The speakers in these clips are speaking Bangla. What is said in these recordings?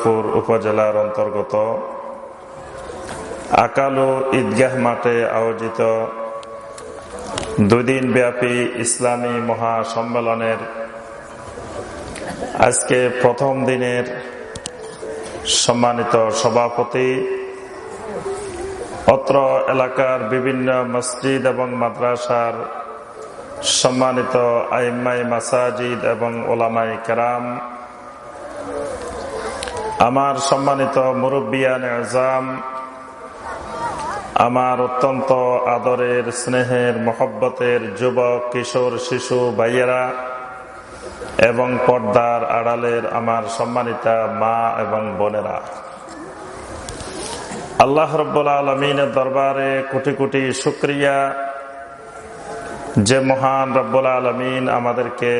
দুর্গাপুর উপজেলার অন্তর্গত। আকালু ঈদগাহ মাঠে আয়োজিত দুদিন ব্যাপী ইসলামী মহাসম্মেলনের আজকে প্রথম দিনের সম্মানিত সভাপতি, অত্র এলাকার বিভিন্ন মসজিদ এবং মাদ্রাসার সম্মানিত আইম্মাই মাসাজিদ এবং ওলামাই কেরাম আমার সম্মানিত মুরব্বিয়ান আজাম আমার অত্যন্ত আদরের স্নেহের মহব্বতের যুবক, কিশোর, শিশু, ভাইয়েরা এবং পর্দার আড়ালের আমার সম্মানিতা মা এবং বোনেরা। আল্লাহ রব্বুল্লা আলমিনের দরবারে কোটি কোটি শুক্রিয়া যে মহান রব্বুল আলমিন আমাদেরকে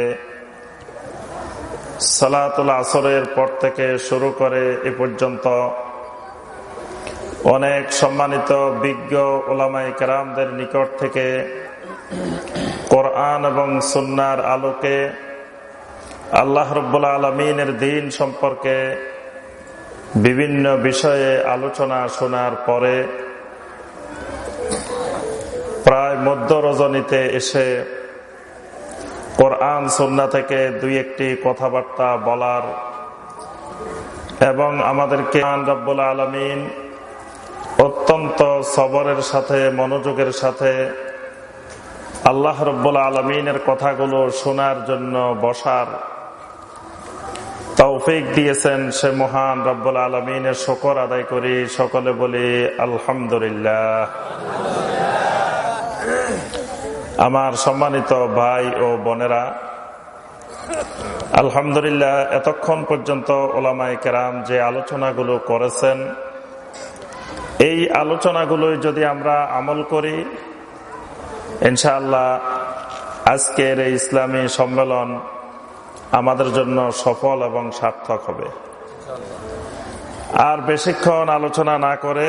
সালাতুল আসরের পর থেকে শুরু করে এ পর্যন্ত অনেক সম্মানিত বিজ্ঞ ওলামাই কেরামদের নিকট থেকে কোরআন এবং সুন্নার আলোকে আল্লাহ রব্বুল্লা আলমিনের দিন সম্পর্কে বিভিন্ন বিষয়ে আলোচনা শোনার পরে প্রায় মধ্য রজনীতে এসে কোরআন সন্না থেকে দুই একটি কথাবার্তা বলার। এবং আমাদেরকে রব্বুল আলমিন অত্যন্ত সবরের সাথে, মনোযোগের সাথে আল্লাহ রব্বুল আলমিনের কথাগুলো শোনার জন্য বসার তৌফিক দিয়েছেন সে মহান রব্বুল আলমিনের শকর আদায় করি। সকলে বলি, আলহামদুলিল্লাহ। আমার সম্মানিত ভাই ও বোনেরা, আলহামদুলিল্লাহ এতক্ষণ পর্যন্ত ওলামাই কেরাম যে আলোচনাগুলো করেছেন, এই আলোচনাগুলোই যদি আমরা আমল করি, ইনশাআল্লাহ আজকের এই ইসলামী সম্মেলন আমাদের জন্য সফল এবং সার্থক হবে। আর বেশিক্ষণ আলোচনা না করে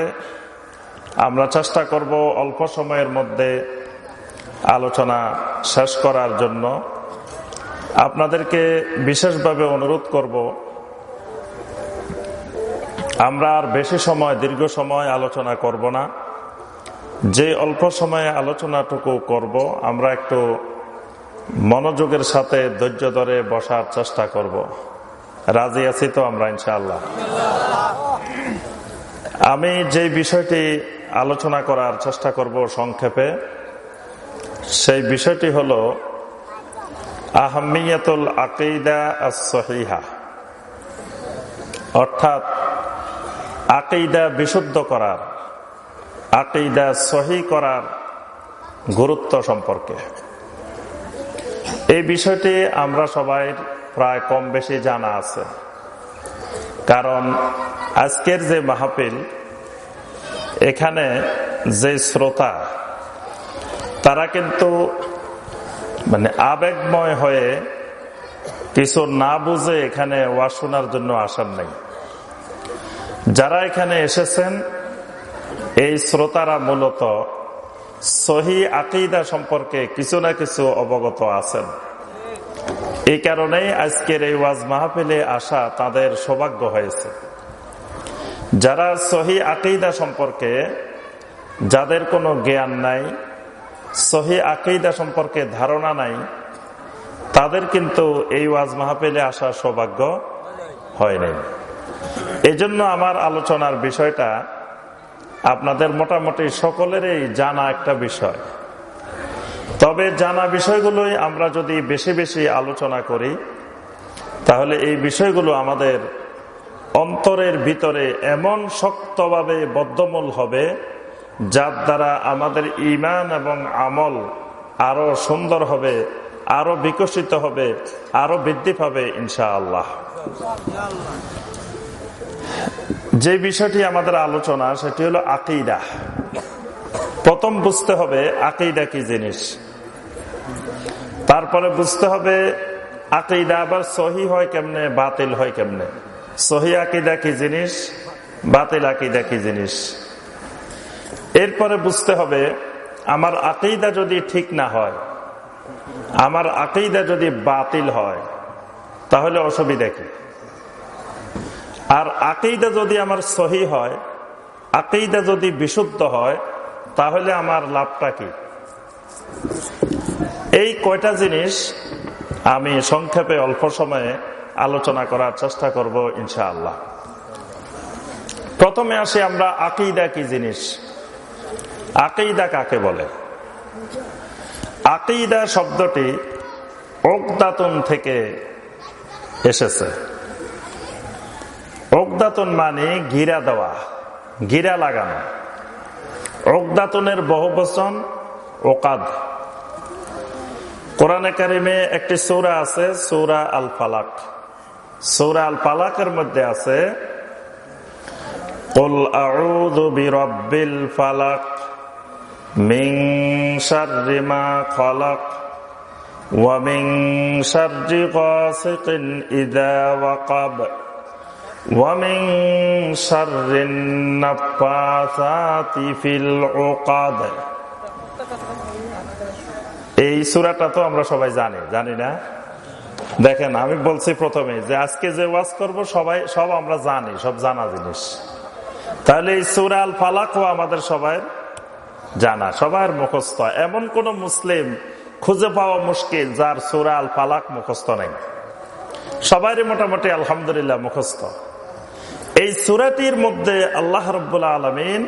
আমরা চেষ্টা করব অল্প সময়ের মধ্যে আলোচনা শেষ করার জন্য আপনাদেরকে বিশেষভাবে অনুরোধ করব, আমরা আর বেশি সময়, দীর্ঘ সময় আলোচনা করব না। যে অল্প সময়ে আলোচনাটুকু করব, আমরা একটু মনোযোগের সাথে ধৈর্য ধরে বসার চেষ্টা করব। রাজি আছি তো আমরা, ইনশাআল্লাহ। আমি যে বিষয়টি আলোচনা করার চেষ্টা করব সংক্ষেপে সেই বিষয়টি হল আহমিয়াতুল আকিদা সহিহা অর্থাৎ আকিদা বিশুদ্ধ করার, আকিদা সহি করার গুরুত্ব সম্পর্কে। এই বিষয়টি আমরা সবাই প্রায় কম বেশি জানা আছে। কারণ আজকের যে মাহফিল, এখানে যে শ্রোতা তারা কিন্তু মানে আবেগময় হয়ে কিছু না বুঝে এখানে ওয়াজ জন্য আসার নেই। যারা এখানে এসেছেন, এই শ্রোতারা মূলত সহি আকিদা সম্পর্কে কিছু না কিছু অবগত আছেন। এই কারণেই আজকের এই ওয়াজ মাহফিলে আসা তাদের সৌভাগ্য হয়েছে। যারা সহি আকিদা সম্পর্কে যাদের কোনো জ্ঞান নাই সহি আকিদা সম্পর্কে ধারণা নাই। তাদের কিন্তু এই ওয়াজ মাহফিলে আসার সৌভাগ্য হয় নাই। এই জন্য আমার আলোচনার বিষয়টা আপনাদের মোটামুটি সকলেরই জানা একটা বিষয়। তবে জানা বিষয়গুলোই আমরা যদি বেশি বেশি আলোচনা করি, তাহলে এই বিষয়গুলো আমাদের অন্তরের ভিতরে এমন শক্তভাবে বদ্ধমূল হবে যার দ্বারা আমাদের ইমান এবং আমল আরও সুন্দর হবে, আরও বিকশিত হবে, আরও বৃদ্ধি পাবে ইনশা আল্লাহ যে বিষয়টি আমাদের আলোচনা, সেটি হলো আকিদা। প্রথম বুঝতে হবে আকিদা কি জিনিস। তারপরে বুঝতে হবে আকিদা আবার সহি হয় কেমনে, বাতিল হয় কেমনে। সহি আকিদা কি জিনিস, বাতিল আকিদা কি জিনিস। এরপরে বুঝতে হবে, আমার আকিদা যদি ঠিক না হয়, আমার আকিদা যদি বাতিল হয়, তাহলে অসুবিধা কি? আর আকেইদা যদি আমার সহি হয় আকেইদা যদি বিশুদ্ধ হয়, তাহলে আমার লাভটা কি? এই কয়টা জিনিস আমি সংক্ষেপে অল্প সময়ে আলোচনা করার চেষ্টা করব ইনশাআল্লাহ। প্রথমে আসি আমরা আকিদা কি জিনিস? আকিদা কাকে বলে আকিদা শব্দটি অগদাতন থেকে এসেছে অগদাতন মানে গিরা দেওয়া গিরা লাগানো অগদাতনের বহু বচন ওকাদ কোরআনে কারিমে একটি সৌরা আছে সৌরা আল ফালাক সৌরা আল ফালাকের মধ্যে আছে قل أعوذ برب الفلق من شر ما خلق ومن شر غاسق إذا وقب ومن شر النفاثات في العقد এই সুরাটা তো আমরা সবাই জানি জানি না দেখেন আমি বলছি প্রথমে যে আজকে যে ওয়াজ করব সবাই সব আমরা জানি সব জানা জিনিস তাহলে এই সুরাল ফালাকও আমাদের সবাই জানা, সবার মুখস্থ। এমন কোন মুসলিম খুঁজে পাওয়া মুশকিল যার সুরাল ফালাক মুখস্থ নেই। সবারই মোটামুটি আলহামদুলিল্লাহ মুখস্থ। এই সুরাটির মধ্যে আল্লাহ রব্বুল্লা আলমিন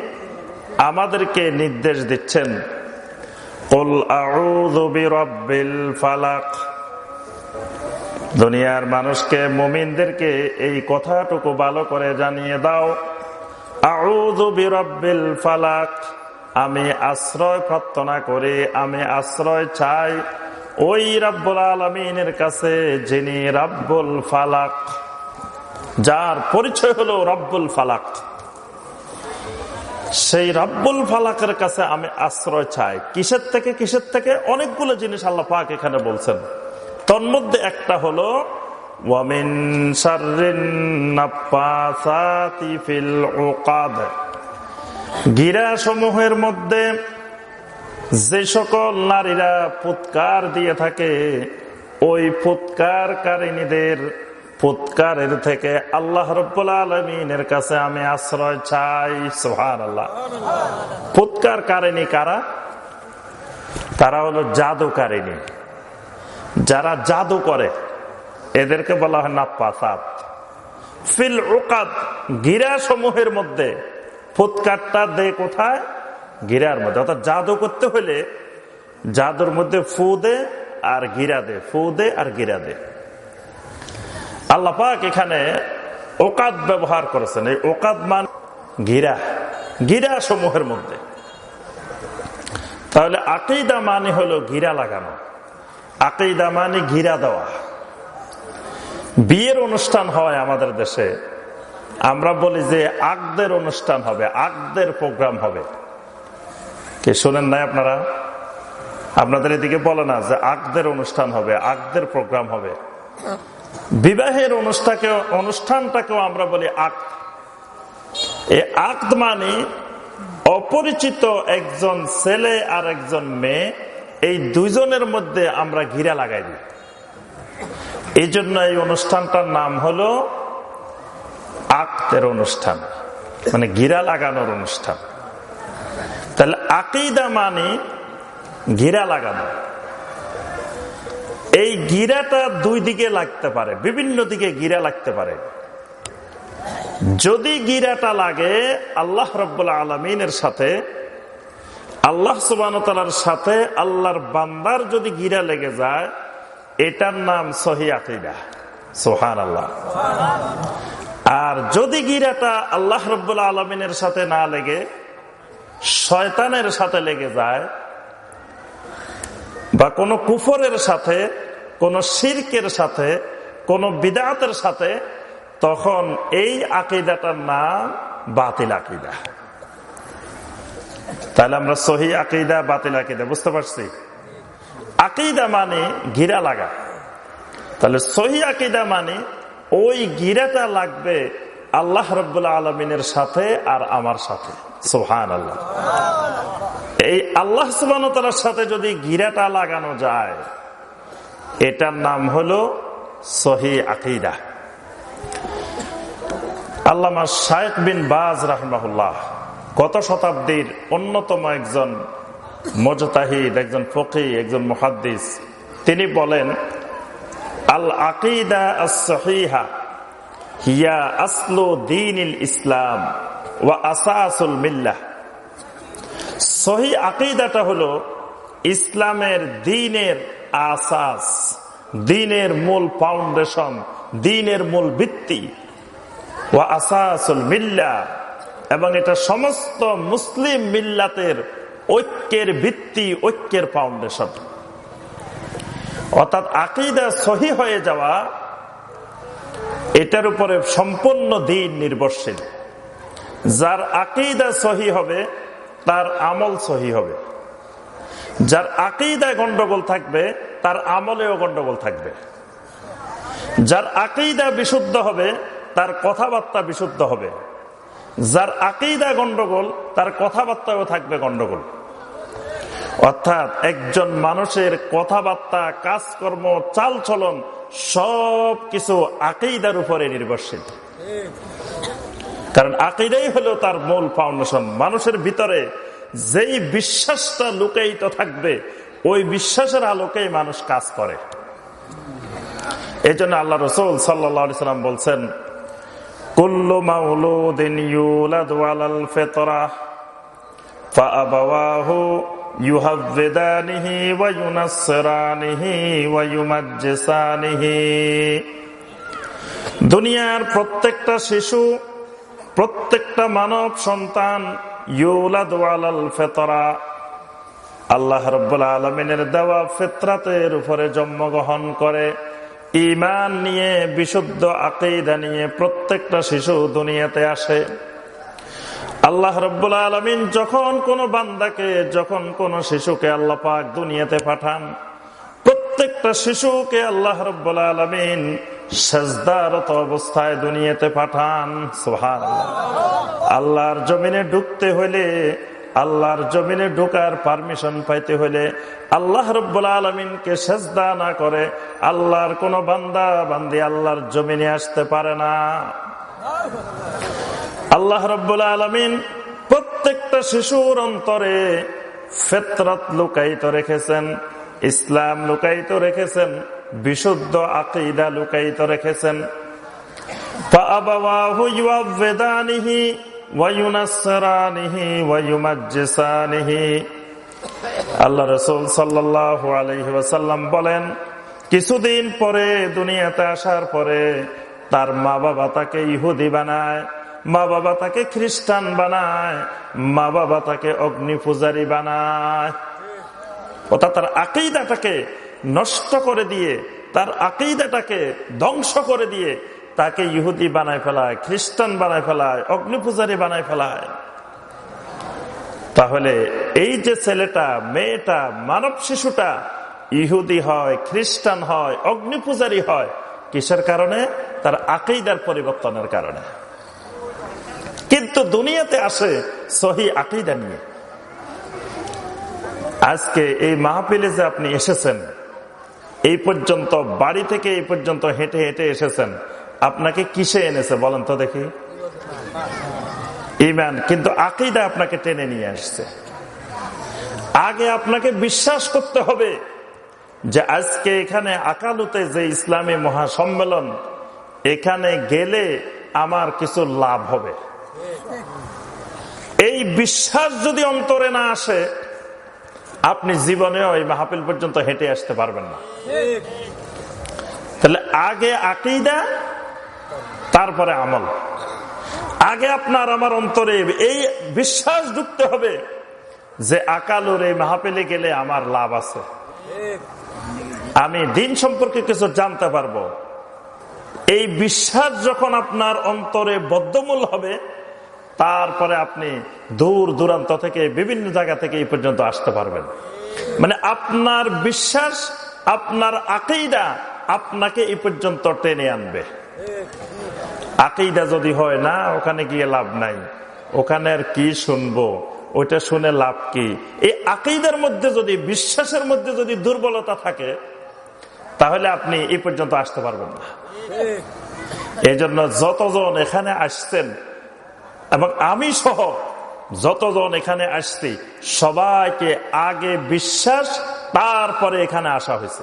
আমাদেরকে নির্দেশ দিচ্ছেন দুনিয়ার মানুষকে, মুমিনদেরকে এই কথাটুকু ভালো করে জানিয়ে দাও বিরব্বিল ফালাক। আমি আশ্রয় প্রার্থনা করি, আমি আশ্রয় চাই ওই রাব্বুল আলমিনের কাছে যিনি রাব্বুল ফালাক। যার পরিচয় হলো রব্বুল ফালাক। সেই রব্বুল ফালাকের কাছে আমি আশ্রয় চাই। কিসের থেকে? কিসের থেকে? অনেকগুলো জিনিস আল্লাহ পাক এখানে বলছেন। তন্মধ্যে একটা হলো ওয়ামিন গিরা সমূহের মধ্যে যে সকল নারীরা ফুৎকার দিয়ে থাকে, ওই ফুৎকার কারিনীদের ফুৎকারের থেকে আল্লাহ রব্বুল আলমিনের কাছে আমি আশ্রয় চাই সোহান আল্লাহ পুৎকার কারিনী কারা? তারা হলো জাদুকারিনী যারা জাদু করে, এদেরকে বলা হয় নাপ্পাসাদ ফিল ওকাত গিরা সমূহের মধ্যে ফুৎকারটা দে কোথায়? গিরার মধ্যে। অর্থাৎ জাদু করতে হলে জাদুর মধ্যে ফু দে আর গিরা দে। ফু দে আর গিরা দে। আল্লাপাক এখানে ওকাদ ব্যবহার করেছেন। এই ওকাদ মান গিরা। গিরা সমূহের মধ্যে। তাহলে আকেইদা মানে হলো গিরা লাগানো। আকেইদা মানে গিরা দেওয়া। বিয়ের অনুষ্ঠান হয় আমাদের দেশে। আমরা বলি যে আগদের অনুষ্ঠান হবে, আগদের প্রোগ্রাম হবে। কে শোনেন নাই আপনারা? আপনাদের এদিকে বলে না যে আগদের অনুষ্ঠান হবে, আগদের প্রোগ্রাম হবে। বিবাহের অনুষ্ঠানকে অনুষ্ঠানটাকেও আমরা বলি আক এই আক্ত মানে অপরিচিত একজন ছেলে আর একজন মেয়ে, এই দুজনের মধ্যে আমরা ঘিরা লাগাই দিই। এই জন্য এই অনুষ্ঠানটার নাম হলো আক্তের অনুষ্ঠান মানে গিরা লাগানোর অনুষ্ঠান। তাহলে আকিদা মানে গিরা লাগানো। এই গিরাটা দুই দিকে লাগতে পারে, বিভিন্ন দিকে গিরা লাগতে পারে। যদি গিরাটা লাগে, আল্লাহ রব্বুল্লা আলমিনের সাথে, আল্লাহ সুবানতালার সাথে আল্লাহর বান্দার যদি গিরা লেগে যায়, এটার নাম সহি আকিদা। সোহান আল্লাহ আর যদি গিরাটা আল্লাহ রব্বুল্লা আলমিনের সাথে না লেগে, শয়তানের সাথে লেগে যায়, বা কোন কুফরের সাথে, কোন শির্কের সাথে, কোন বিদাতের সাথে, তখন এই আকিদাটার নাম বাতিল আকিদা। তাহলে আমরা সহি আকিদা, বাতিল আকিদা, বুঝতে পারছি? আকিদা মানে গিরা লাগা। তাহলে সহি আকিদা মানে ওই গিরাটা লাগবে আল্লাহ রব্বুল্লা আলমিনের সাথে আর আমার সাথে। সোহান আল্লাহ এই আল্লাহ সুবানতার সাথে যদি গিরাটা লাগানো যায়, এটার নাম হলো সহি আকিদা। আল্লামা শায়েক বিন বাজ রাহমাহুল্লাহ গত শতাব্দীর অন্যতম একজন মজতাহিদ, একজন ফকি একজন মুহাদ্দিস, তিনি বলেন আল আকিদা সহিহা, হিয়া আসলো দিন ইসলাম ওয়া আসাসুল মিল্লাহ। সহি আকিদাটা হলো ইসলামের দিনের আসাস, দিনের মূল ফাউন্ডেশন, দিনের মূল ভিত্তি। ও আসাসুল মিল্লা এবং এটা সমস্ত মুসলিম মিল্লাতের ঐক্যের ভিত্তি, ঐক্যের ফাউন্ডেশন। অর্থাৎ আকিদা সহি হয়ে যাওয়া, এটার উপরে সম্পূর্ণ দিন নির্ভরশীল। যার আকিদা সহি হবে, তার আমল সহি হবে। যার আকিদায় গন্ডগোল থাকবে, তার আমলেও গন্ডগোল থাকবে। যার আকিদা বিশুদ্ধ হবে, তার কথাবার্তা বিশুদ্ধ হবে। যার আকিদা গন্ডগোল, তার কথাবার্তাও থাকবে গন্ডগোল। অর্থাৎ একজন মানুষের কথাবার্তা, কাজকর্ম চাল চলন সব কিছু আকিদার উপরে নির্ভরশীল। কারণ আকিদাই হলো তার মূল ফাউন্ডেশন। মানুষের ভিতরে যেই বিশ্বাসটা লুকায়িত থাকবে, ওই বিশ্বাসের আলোকেই মানুষ কাজ করে। এই জন্য আল্লাহ রসুল সাল্লাম বলছেন, কুল্লু ফাআবাওয়াহু ইউনাসসিরানিহি ওয়া ইউমাজ্জিসানিহি। দুনিয়ার প্রত্যেকটা শিশু, প্রত্যেকটা মানব সন্তান ফিতরা। আল্লাহ রব্বুল আলমিনের দেওয়া ফিতরাতের উপরে জন্মগ্রহণ করে। ইমান নিয়ে, বিশুদ্ধ আকেইদা নিয়ে প্রত্যেকটা শিশু দুনিয়াতে আসে। আল্লাহ রব্বুল আলমিন যখন কোন বান্দাকে, যখন কোন শিশুকে আল্লাহ পাক দুনিয়াতে পাঠান, প্রত্যেকটা শিশুকে আল্লাহ রব্বুল আলমিন সেজদারত অবস্থায় দুনিয়াতে পাঠান। সোহান আল্লাহর জমিনে ঢুকতে হইলে, আল্লাহর জমিনে ঢোকার পারমিশন পাইতে হইলে আল্লাহ রব্বুল আলমিনকে সেজদা না করে আল্লাহর কোন বান্দা, বান্দি আল্লাহর জমিনে আসতে পারে না। আল্লাহ রব্বুল আলমিন প্রত্যেকটা শিশুর অন্তরে ফেতরত লুকায়িত রেখেছেন, ইসলাম লুকায়িত রেখেছেন, বিশুদ্ধ আকিদা লুকায়িত রেখেছেন। আল্লাহ রসুল সাল্লাহ আলহিহাসাল্লাম বলেন, কিছুদিন পরে দুনিয়াতে আসার পরে তার মা বাবা তাকে ইহুদি বানায় মা বাবা তাকে খ্রিস্টান বানায় মা বাবা তাকে অগ্নি পূজারী বানায়। অর্থাৎ তার আকিদাটাকে নষ্ট করে দিয়ে, তার আকিদাটাকে ধ্বংস করে দিয়ে তাকে ইহুদি বানায় ফেলায়, খ্রিস্টান বানায় ফেলায়, অগ্নি পূজারী বানায় ফেলায়। তাহলে এই যে ছেলেটা, মেয়েটা, মানব শিশুটা ইহুদি হয়, খ্রিস্টান হয়, অগ্নি পূজারী হয়, কিসের কারণে? তার আকিদার পরিবর্তনের কারণে। কিন্তু দুনিয়াতে আসে সহি আকিদা নিয়ে। আজকে এই মাহফিলে যে আপনি এসেছেন, এই পর্যন্ত, বাড়ি থেকে এই পর্যন্ত হেঁটে হেঁটে এসেছেন, আপনাকে কিসে এনেছে বলেন তো দেখি? ইমান, কিন্তু আকিদা আপনাকে টেনে নিয়ে আসছে। আগে আপনাকে বিশ্বাস করতে হবে যে আজকে এখানে আকালুতে যে ইসলামী মহাসম্মেলন, এখানে গেলে আমার কিছু লাভ হবে। এই বিশ্বাস যদি অন্তরে না আসে, আপনি জীবনেও এই মাহফিল পর্যন্ত হেঁটে আসতে পারবেন না। তাহলে আগে আকিদা, তারপরে আমল। আগে আপনার আমার অন্তরে এই বিশ্বাস ঢুকতে হবে যে আকালুর এই মাহফিলে গেলে আমার লাভ আছে। আমি দিন সম্পর্কে কিছু জানতে পারব। এই বিশ্বাস যখন আপনার অন্তরে বদ্ধমূল হবে তারপরে আপনি দূর দূরান্ত থেকে বিভিন্ন জায়গা থেকে এই পর্যন্ত আসতে পারবেন। মানে আপনার বিশ্বাস আপনার আকেইদা আপনাকে এই পর্যন্ত টেনে আনবে। আকেইদা যদি হয় না ওখানে গিয়ে লাভ নাই। ওখানে আর কি শুনব? ওইটা শুনে লাভ কি? এই আকেইদার মধ্যে যদি বিশ্বাসের মধ্যে যদি দুর্বলতা থাকে তাহলে আপনি এই পর্যন্ত আসতে পারবেন না। এই জন্য যতজন এখানে আসছেন এবং আমি সহ যতজন এখানে আসছি, সবাইকে আগে বিশ্বাস, তারপরে এখানে আসা হয়েছে।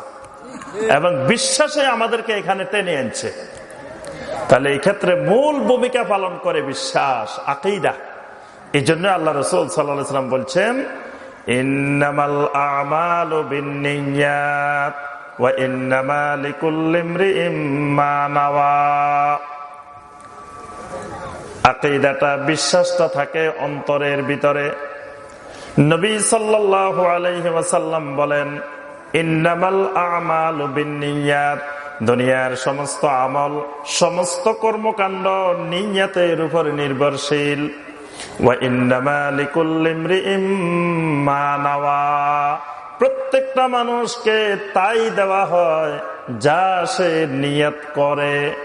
এবং বিশ্বাসে আমাদেরকে এখানে টেনে আনছে। তাহলে ক্ষেত্রে মূল ভূমিকা পালন করে বিশ্বাস, আকিদা। এই জন্য আল্লাহ রসুল সাল্লাম বলছেন, ইন্নামাল আকিদাটা বিশ্বাসটা থাকে অন্তরের ভিতরে। নবী সাল্লাহ আলাইসাল্লাম বলেন, ইন্নামাল আমাল দুনিয়ার সমস্ত আমল, সমস্ত কর্মকাণ্ড নিয়াতের উপর নির্ভরশীল। প্রত্যেকটা মানুষকে তাই দেওয়া হয় যা সে নিয়ত করে।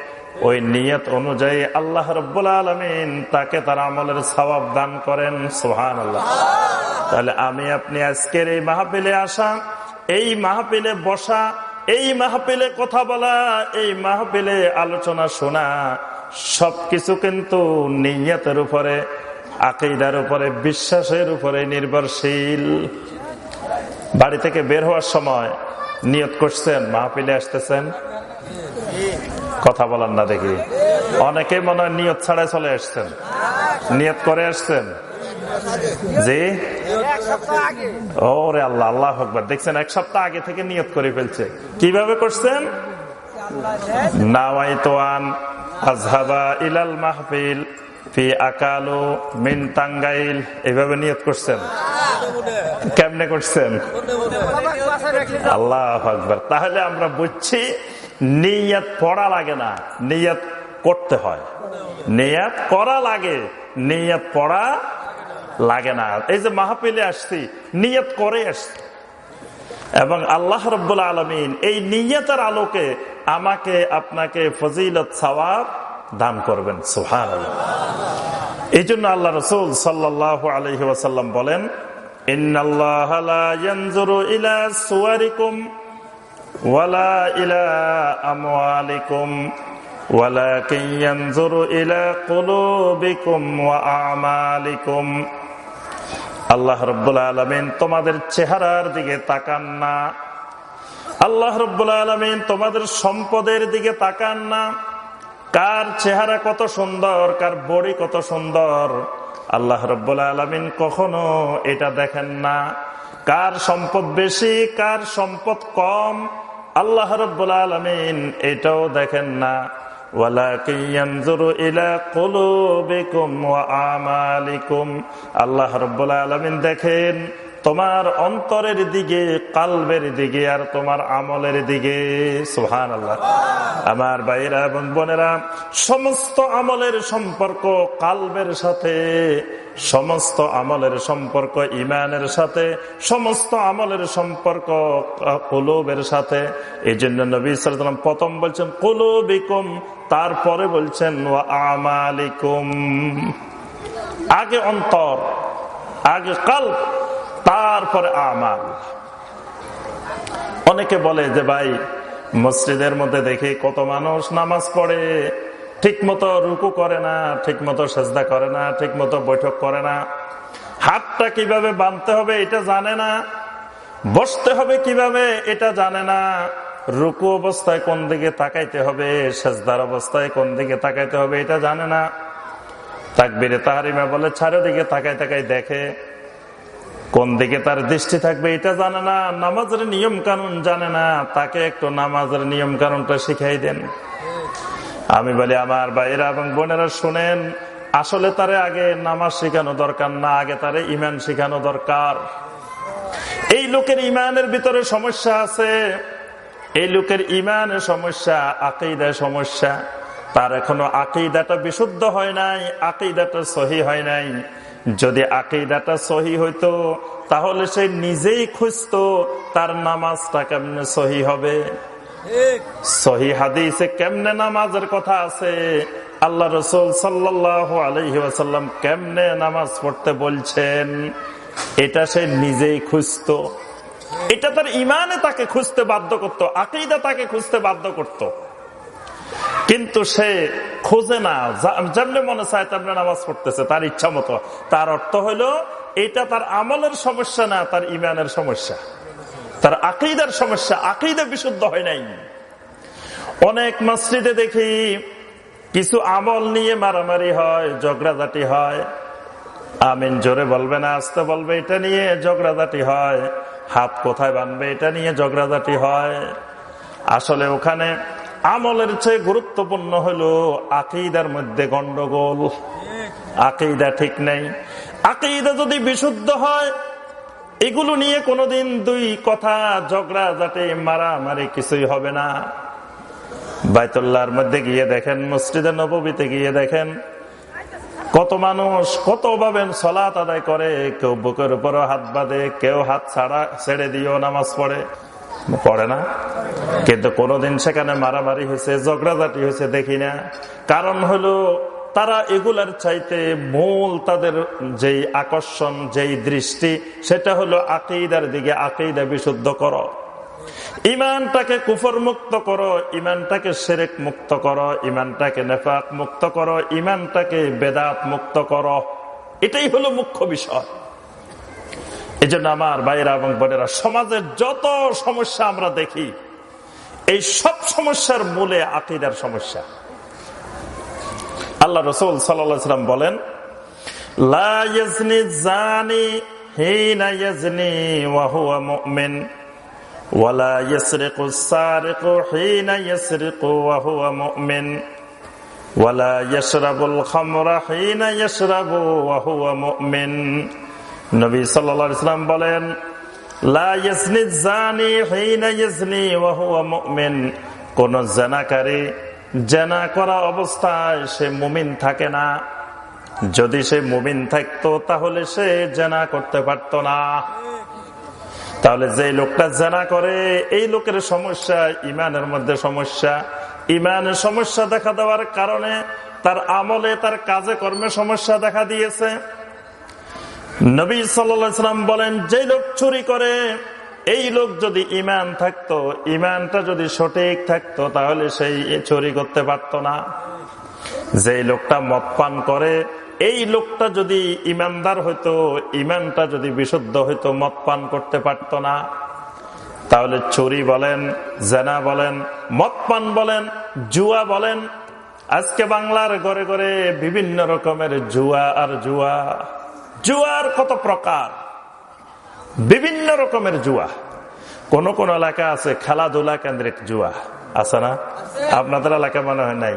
ওই নিয়ত অনুযায়ী আল্লাহ রব্বুল আলমিন তাকে তার আমলের সবাব দান করেন সোহান আল্লাহ তাহলে আমি আপনি আজকের এই মাহফিলে আসা, এই মাহফিলে বসা, এই মাহফিলে কথা বলা, এই মাহফিলে আলোচনা শোনা, সবকিছু কিন্তু নিয়তের উপরে, আকিদার উপরে, বিশ্বাসের উপরে নির্ভরশীল। বাড়ি থেকে বের হওয়ার সময় নিয়ত করছেন, মাহফিলে আসতেছেন। কথা বলার না দেখি। অনেকে মনে হয় নিয়ত ছাড়াই চলে আসছেন নিয়ত করে আসছেন জি? ওরে আল্লাহ আল্লাহ আকবর। দেখছেন, এক সপ্তাহ আগে থেকে নিয়ত করে ফেলছে। কীভাবে করছেন? আজহাবা ইলাল মাহফিল মিন টাঙ্গাইল নিয়ত করছেন? কেমনে করছেন? আল্লাহ আকবর। তাহলে আমরা বুঝছি নিয়াত পড়া লাগে না, নিয়াত করতে হয়। নিয়াত করা লাগে, নিয়াত পড়া লাগে না। এই যে মাহফিলে আসছি, নিয়ত করে আসছি। এবং আল্লাহ রব্বুল আলমিন এই নিয়তের আলোকে আমাকে, আপনাকে ফজিলত, সওয়াব দান করবেন সুহান এই জন্য আল্লাহ রসুল সাল্লাহ আলহি বলেন ওয়ালা ইলা আমওয়ালিকুম ولكن ينظر إلى قلوبكم وأعمالكم আল্লাহ রব্বুল আলমিন তোমাদের চেহারার দিকে তাকান না আল্লাহ রব্বুল আলমিন তোমাদের সম্পদের দিকে তাকান না কার চেহারা কত সুন্দর কার বড়ি কত সুন্দর আল্লাহ রব্বুল আলমিন কখনো এটা দেখেন না কার সম্পদ বেশি কার সম্পদ কম আল্লাহ রব্বুল আলমিন এটাও দেখেন না আল্লাহ রব্বুল আলমিন দেখেন তোমার অন্তরের দিকে, কালবের দিকে আর তোমার আমলের দিকে। সুহান আল্লাহ আমার ভাইরা এবং বোনেরা, সমস্ত আমলের সম্পর্ক কালবের সাথে, সমস্ত আমলের সম্পর্ক ইমানের সাথে, সমস্ত আমলের সম্পর্ক কলুবের সাথে। এই জন্য নবী প্রথম বলছেন, কলুবিকুম, তারপরে বলছেন আমালিকুম। আগে অন্তর, আগে কাল তারপরে আমাল। অনেকে বলে যে, ভাই, মসজিদের মধ্যে দেখি কত মানুষ নামাজ পড়ে ঠিক মতো রুকু করে না ঠিক মতো সেজদা করে না ঠিক মতো বৈঠক করে না। হাতটা কীভাবে বাঁধতে হবে এটা জানে না, বসতে হবে কীভাবে এটা জানে না, রুকু অবস্থায় কোন দিকে তাকাইতে হবে, সেজদার অবস্থায় কোন দিকে তাকাইতে হবে এটা জানে না। তাকবিরে তাহারিমা বলে দিকে তাকাই তাকাই দেখে কোন দিকে তার দৃষ্টি থাকবে এটা জানে না, নামাজের নিয়ম কানুন জানে না, তাকে একটু নামাজের নিয়ম কানুনটা শিখাই দেন। আমি বলি, আমার ভাইয়েরা এবং বোনেরা শুনেন, আসলে তারে আগে নামাজ শেখানো দরকার না, আগে তারে ইমান শেখানো দরকার। এই লোকের ইমানের ভিতরে সমস্যা আছে, এই লোকের ইমানের সমস্যা আকেইদায় সমস্যা। তার এখনও আকেইদাটা বিশুদ্ধ হয় নাই আকেইদাটা সহি হয় নাই। যদি আকেইদাটা সহি হইতো তাহলে সে নিজেই খুঁজত তার নামাজটা কেমনে সহি হবে। সহি হাদিসে কেমনে নামাজের কথা আছে আল্লাহ রসুল সাল্লাহ আলহি কেমনে নামাজ পড়তে বলছেন এটা সে নিজেই খুঁজত। এটা তার ইমানে তাকে খুঁজতে বাধ্য করত আকিদা তাকে খুঁজতে বাধ্য করত। কিন্তু সে খোঁজে না। যেমনি মনে চায় তেমনি নামাজ পড়তেছে, তার ইচ্ছা মতো। তার অর্থ হলো এটা তার আমলের সমস্যা না, তার ইমানের সমস্যা। তার আকিদার সমস্যা। আকিদা বিশুদ্ধ হয় নাই। অনেক মসজিদে দেখি কিছু আমল নিয়ে মারামারি হয়, ঝগড়াঝাটি হয়। আমিন জোরে বলবে না, আসতে বলবে, এটা নিয়ে ঝগড়াঝাটি হয়। হাত কোথায় বানবে, এটা নিয়ে ঝগড়াঝাটি হয়। আসলে ওখানে আমলের চেয়ে গুরুত্বপূর্ণ হলো আকিদার মধ্যে গন্ডগোল। আকিদা ঠিক নেই। আকিদা যদি বিশুদ্ধ হয়, এগুলো নিয়ে কোনোদিন দুই কথা ঝগড়া যাতে মারামারি কিছুই হবে না। বাইতুল্লাহর মধ্যে গিয়ে দেখেন, মসজিদে নবীতে গিয়ে দেখেন, কত মানুষ কত ভাবেন সলাত আদায় করে, কেউ বুকের উপরও হাত বাঁধে, কেউ হাত ছাড়া, ছেড়ে দিয়েও নামাজ পড়ে। পড়ে না। কিন্তু কোনোদিন সেখানে মারামারি হয়েছে, ঝগড়াঝাটি হয়েছে, দেখি না। কারণ হলো, তারা এগুলার চাইতে মূল তাদের যেই আকর্ষণ, যেই দৃষ্টি, সেটা হলো আকেইদার দিকে আকেইদা বিশুদ্ধ করো। ইমানটাকে কুফর মুক্ত করো, ইমানটাকে সেরেক মুক্ত করো, ইমানটাকে নেফাক মুক্ত করো, ইমানটাকে বেদাত মুক্ত করো। এটাই হলো মুখ্য বিষয়। এই জন্য আমার বাইরা এবং বোনেরা, সমাজের যত সমস্যা আমরা দেখি, এই সব সমস্যার মূলে আকিদার সমস্যা। আল্লাহ রসুল সাল্লাম বলেন ওয়ালা নবী সাল্লাল্লাহু আলাইহি সাল্লাম বলেন কোন জানাকারী জেনা করা অবস্থায় সে মুমিন থাকে না। যদি সে মুমিন থাকতো, তাহলে সে জেনা করতে পারত না। তাহলে যে লোকটা জেনা করে, এই লোকের সমস্যা ইমানের মধ্যে সমস্যা। ইমানের সমস্যা দেখা দেওয়ার কারণে তার আমলে, তার কাজে কর্মে সমস্যা দেখা দিয়েছে। নবী সাল্লাম বলেন যে লোক চুরি করে, এই লোক যদি ইমান থাকতো ইমানটা যদি সঠিক থাকতো, তাহলে সেই চুরি করতে পারত না। যে লোকটা মদ পান করে, এই লোকটা যদি ইমানদার হইতো ইমানটা যদি বিশুদ্ধ হইতো, মদ পান করতে পারত না। তাহলে চুরি বলেন, জেনা বলেন, মদ পান বলেন, জুয়া বলেন। আজকে বাংলার ঘরে ঘরে বিভিন্ন রকমের জুয়া আর জুয়া। জুয়ার কত প্রকার? বিভিন্ন রকমের জুয়া। কোন কোন এলাকা আছে খেলাধুলা কেন্দ্রিক জুয়া। আছে না? আপনাদের এলাকা মনে হয় নাই?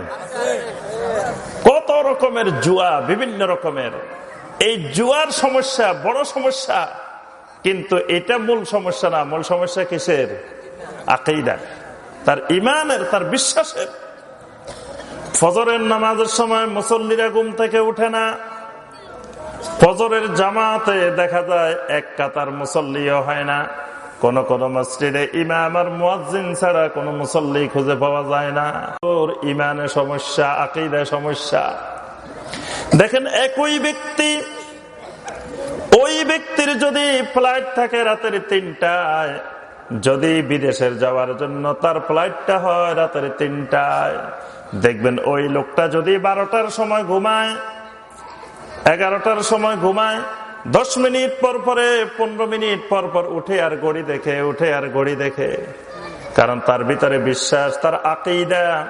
কত রকমের জুয়া, বিভিন্ন রকমের। এই জুয়ার সমস্যা বড় সমস্যা, কিন্তু এটা মূল সমস্যা না। মূল সমস্যা কিসের? আকেইদার তার ইমানের তার বিশ্বাসের। ফজরের নামাজের সময় মুসল্লিরা ঘুম থেকে উঠে না। ফজরের জামাতে দেখা যায় এক কাতার মুসল্লিও হয় না। কোন কোন মসজিদে ইমাম আর ছাড়া কোন মুসল্লি খুঁজে পাওয়া যায় না। ওর ইমানে সমস্যা আকিদে সমস্যা। দেখেন, একই ব্যক্তি, ওই ব্যক্তির যদি ফ্লাইট থাকে রাতের তিনটায়, যদি বিদেশের যাওয়ার জন্য তার ফ্লাইটটা হয় রাতের তিনটায়, দেখবেন ওই লোকটা যদি বারোটার সময় ঘুমায় এগারোটার সময় ঘুমায়, দশ মিনিট পর পরে, পনেরো মিনিট পর পর উঠে আর গড়ি দেখে, উঠে আর গড়ি দেখে। কারণ তার ভিতরে বিশ্বাস, তার আকেইদা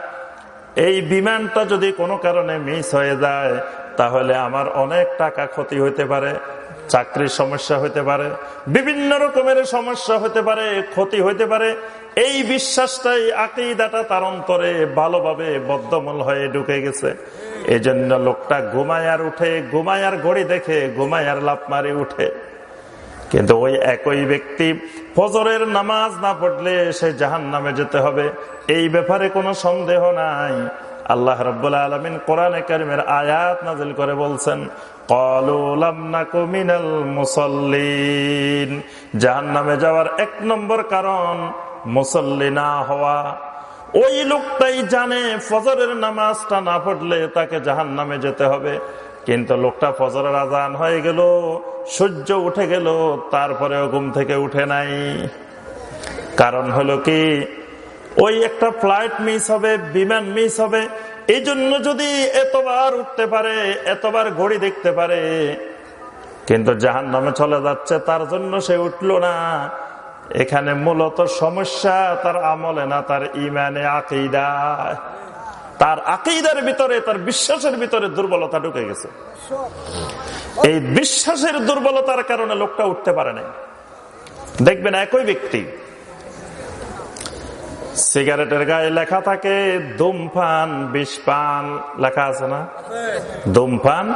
এই বিমানটা যদি কোনো কারণে মিস হয়ে যায়, তাহলে আমার অনেক টাকা ক্ষতি হইতে পারে। চাকরির সমস্যা হতে পারে, বিভিন্ন রকমের সমস্যা হতে পারে, ক্ষতি হতে পারে, এই বিশ্বাসটাই আকিদাটা তার অন্তরে ভালোভাবে বদ্ধমূল হয়ে ঢুকে গেছে। এই জন্য লোকটা ঘুমায়ার উঠে ঘুমায়ার ঘড়ি দেখে ঘুমায়ার লাভ মারি উঠে। কিন্তু ওই একই ব্যক্তি ফজরের নামাজ না পড়লে সে জাহান নামে যেতে হবে, এই ব্যাপারে কোনো সন্দেহ নাই। আল্লাহ রব্বুল্লা আলমিন কোরআনে কারিমের আয়াত নাজিল করে বলছেন জাহান নামে যাওয়ার এক নম্বর কারণ মুসল্লি না হওয়া। ওই লোকটাই জানে ফজরের নামাজটা না পড়লে তাকে জাহান নামে যেতে হবে। কিন্তু লোকটা ফজরের আজান হয়ে গেল, সূর্য উঠে গেল, তারপরেও ঘুম থেকে উঠে নাই। কারণ হলো কি, ওই একটা ফ্লাইট মিস হবে, বিমান মিস হবে এই জন্য যদি এতবার উঠতে পারে, এতবার ঘড়ি দেখতে পারে, কিন্তু জাহান নামে চলে যাচ্ছে, তার জন্য সে উঠল না। এখানে মূলত সমস্যা তার আমলে না, তার ইমানে আকিদা। তার আকিদার ভিতরে, তার বিশ্বাসের ভিতরে দুর্বলতা ঢুকে গেছে। এই বিশ্বাসের দুর্বলতার কারণে লোকটা উঠতে পারে না দেখবেন একই ব্যক্তি সিগারেটের গায়ে লেখা থাকে, ধূমপান, বিষপান, লেখা আছে না? ধূমপান?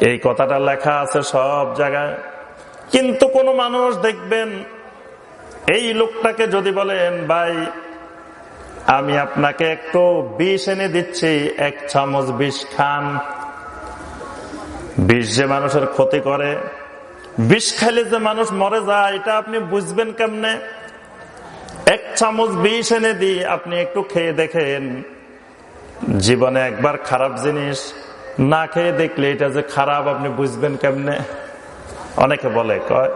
এই কথাটা লেখা আছে সব জায়গায়। কিন্তু কোন মানুষ দেখবেন, এই লোকটাকে যদি বলেন, ভাই, আমি আপনাকে একটু বিষ এনে দিচ্ছি, এক চামচ বিষ খান। বিষ যে মানুষের ক্ষতি করে, বিষ খাইলে যে মানুষ মরে যায়, এটা আপনি বুঝবেন কেমনে? এক চামচ বিষ এনে দিই আপনি একটু খেয়ে দেখেন। জীবনে একবার খারাপ জিনিস না খেয়ে দেখলে এটা যে খারাপ, আপনি বুঝবেন কেমনে? অনেকে বলে, কয়,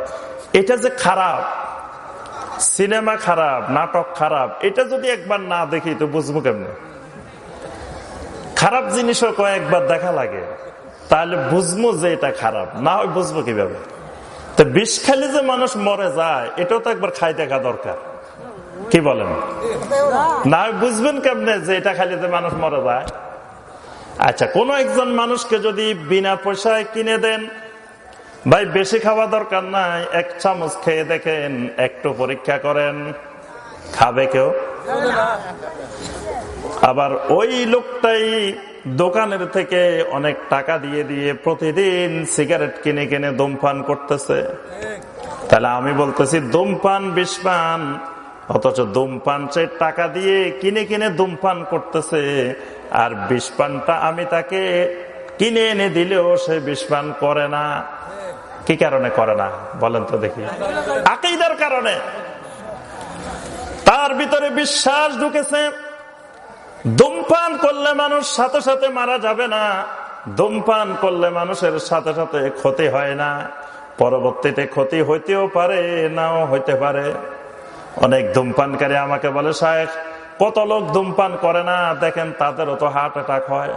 এটা যে খারাপ, সিনেমা খারাপ, নাটক খারাপ, এটা যদি একবার না দেখি তো বুঝব কেমনে? খারাপ জিনিসও কয়েকবার দেখা লাগে, তাহলে বুঝব যে এটা খারাপ, না হয় বুঝব কীভাবে? তো বিষ খাইলে যে মানুষ মরে যায়, এটাও তো একবার খাই দেখা দরকার। কি বলেন? না, বুঝবেন কেমনে যে এটা খাইলে যে মানুষ মরে যায়? আচ্ছা কোন একজন মানুষকে যদি বিনা পয়সায় কিনে দেন, ভাই, বেশি খাওয়া দরকার নাই, এক চামচ খেয়ে দেখেন, একটু পরীক্ষা করেন, খাবে কেউ? আবার ওই লোকটাই দোকানের থেকে অনেক টাকা দিয়ে দিয়ে প্রতিদিন সিগারেট কিনে কিনে ধূমপান করতেছে। তাহলে আমি বলতেছি ধূমপান বিষপান অথচ ধূমপান সে টাকা দিয়ে কিনে কিনে ধূমপান করতেছে। আর বিষপানটা আমি তাকে কিনে এনে দিলেও সে বিষপান করে না। কি কারণে করে না? বলেন তো দেখি। আকিদার কারণে। তার ভিতরে বিশ্বাস ঢুকেছে। ধূমপান করলে মানুষ সাথে সাথে মারা যাবে না। ধূমপান করলে মানুষের সাথে সাথে ক্ষতি হয় না। পরবর্তীতে ক্ষতি হইতেও পারে, নাও হইতে পারে। অনেক ধূমপানকারী আমাকে বলে সাহেব কত লোক ধূমপান করে না? দেখেন তাদেরও তো হার্ট অ্যাটাক হয়।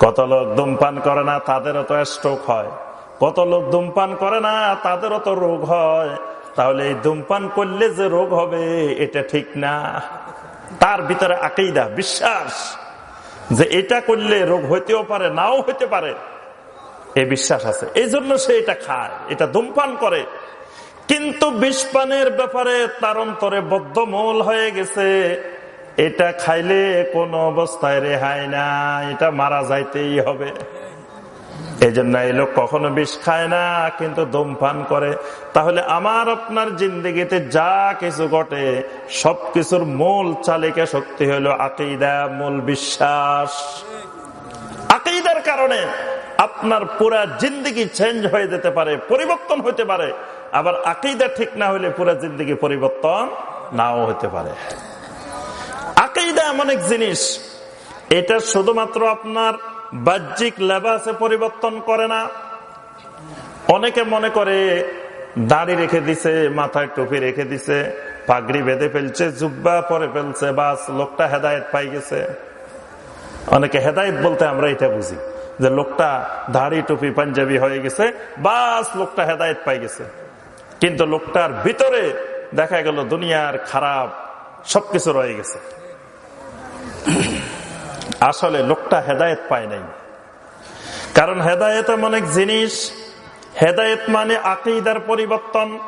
কত লোক ধূমপান করে না? তাদেরও তো স্ট্রোক হয়। কত লোক ধূমপান করে না? তাদেরও তো রোগ হয়। তাহলে এই ধূমপান করলে যে রোগ হবে, এটা ঠিক না। তার ভিতরে আকেইদা বিশ্বাস যে এটা করলে রোগ হইতেও পারে, নাও হইতে পারে। এই বিশ্বাস আছে। এই জন্য সে এটা খায়, এটা ধূমপান করে। কিন্তু বিষপানের ব্যাপারে তার অন্তরে বদ্ধমূল হয়ে গেছে। এটা খাইলে কোন অবস্থায় রেহাই না, এটা মারা যাইতেই হবে। এই জন্য এই লোক কখনো বিষ খায় না, কিন্তু ধূমপান করে। তাহলে আমার আপনার জিন্দগিতে যা কিছু ঘটে, সবকিছুর মূল চালিকা শক্তি হলো আকিদা, মূল বিশ্বাস। আকিদার কারণে আপনার পুরা জিন্দগি চেঞ্জ হয়ে যেতে পারে, পরিবর্তন হতে পারে। আবার আকিদা ঠিক না হলে পুরা জিন্দগি পরিবর্তন নাও হতে পারে। আকিদা এমন এক জিনিস, এটা শুধুমাত্র আপনার বাহ্যিক লেবাসে পরিবর্তন করে না। অনেকে মনে করে দাড়ি রেখে দিছে, মাথায় টুপি রেখে দিছে, পাগড়ি বেঁধে ফেলছে, জুব্বা পরে ফেলছে, বাস, লোকটা হেদায়ত পাই গেছে। অনেকে হেদায়ত বলতে আমরা এটা বুঝি যে লোকটা দাড়ি, টুপি, পাঞ্জাবি হয়ে গেছে, বাস, লোকটা হেদায়ত পাই গেছে। কিন্তু লোকটার ভিতরে দেখা গেল দুনিয়ার খারাপ সবকিছু রয়ে গেছে। আসলে লোকটা হেদায়ত পায় নাই। কারণ হেদায়ত এমন এক জিনিস, হেদায়ত মানে আকিদার পরিবর্তন।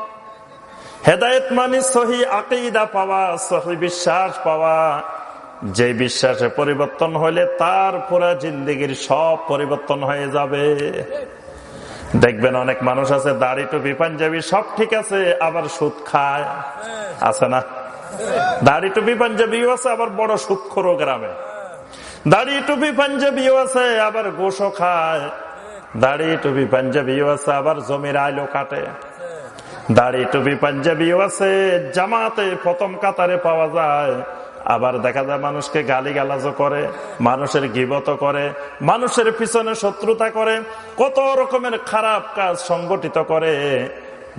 হেদায়ত মানে সহি আকিদা পাওয়া, সহি বিশ্বাস পাওয়া। যে বিশ্বাসে পরিবর্তন হইলে তার পুরা জিন্দিগির সব পরিবর্তন হয়ে যাবে। দেখবেন অনেক মানুষ আছে, দাড়ি টুপি, পাঞ্জাবি, সব ঠিক আছে, আবার সুদ খায়। আছে না? দাড়ি টুপি, পাঞ্জাবিও আছে, আবার বড় সূক্ষ্ম গ্রামে। দাড়ি টুপি, পাঞ্জাবিও আছে, আবার গোসো খায়। দাড়ি টুপি, পাঞ্জাবিও আছে, আবার জমির আইলো কাটে। দাড়ি টুপি, পাঞ্জাবিও আছে, জামাতে প্রথম কাতারে পাওয়া যায়। আবার দেখা যায় মানুষকে গালি গালাজও করে, মানুষের গিবত করে, মানুষের পিছনে শত্রুতা করে, কত রকমের খারাপ কাজ সংগঠিত করে।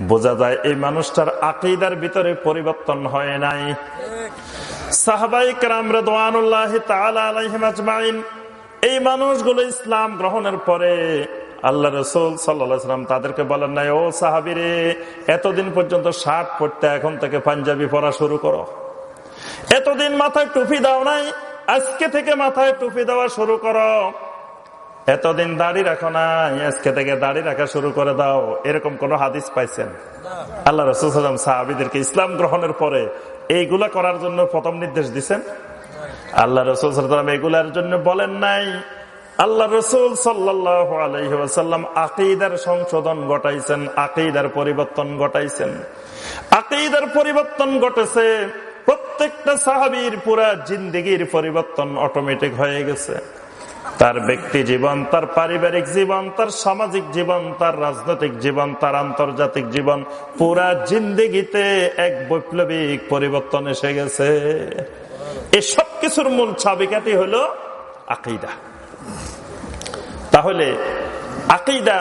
বোঝা যায় এই মানুষটার আকিদার ভিতরে পরিবর্তন হয় নাই। এই মানুষগুলো ইসলাম গ্রহণের পরে আল্লাহ রসুল সাল্লাম তাদেরকে বলেন নাই, ও সাহাবিরে, এতদিন পর্যন্ত শার্ট পড়তে, এখন থেকে পাঞ্জাবি পড়া শুরু করো। এতদিন মাথায় টুপি দাও নাই, আজকে থেকে মাথায় টুপি দেওয়া শুরু করো। এতদিন দাড়ি রাখো না আজকে থেকে দাড়ি রাখা শুরু করে দাও। এরকম কোন হাদিস পাইছেন? আল্লাহ রসুলাম সাহাবিদেরকে ইসলাম গ্রহণের পরে এইগুলা করার জন্য প্রথম নির্দেশ দিচ্ছেন আল্লাহ রসুল সাল্লাম এগুলার জন্য বলেন নাই। আল্লাহ রসুল আলহিহাসাল্লাম আকিদার সংশোধন ঘটাইছেন, আকিদার পরিবর্তন ঘটাইছেন। আকিদার পরিবর্তন ঘটেছে প্রত্যেকটা সাহাবির পুরা জিন্দিগির পরিবর্তন অটোমেটিক হয়ে গেছে। তার ব্যক্তি জীবন, তার পারিবারিক জীবন, তার সামাজিক জীবন, তার রাজনৈতিক জীবন, তার আন্তর্জাতিক জীবন, পুরা জিন্দিগিতে এক বৈপ্লবিক পরিবর্তন এসে গেছে। এই সব কিছুর মূল ছাবিকাটি হলো আকিদা। তাহলে আকিদা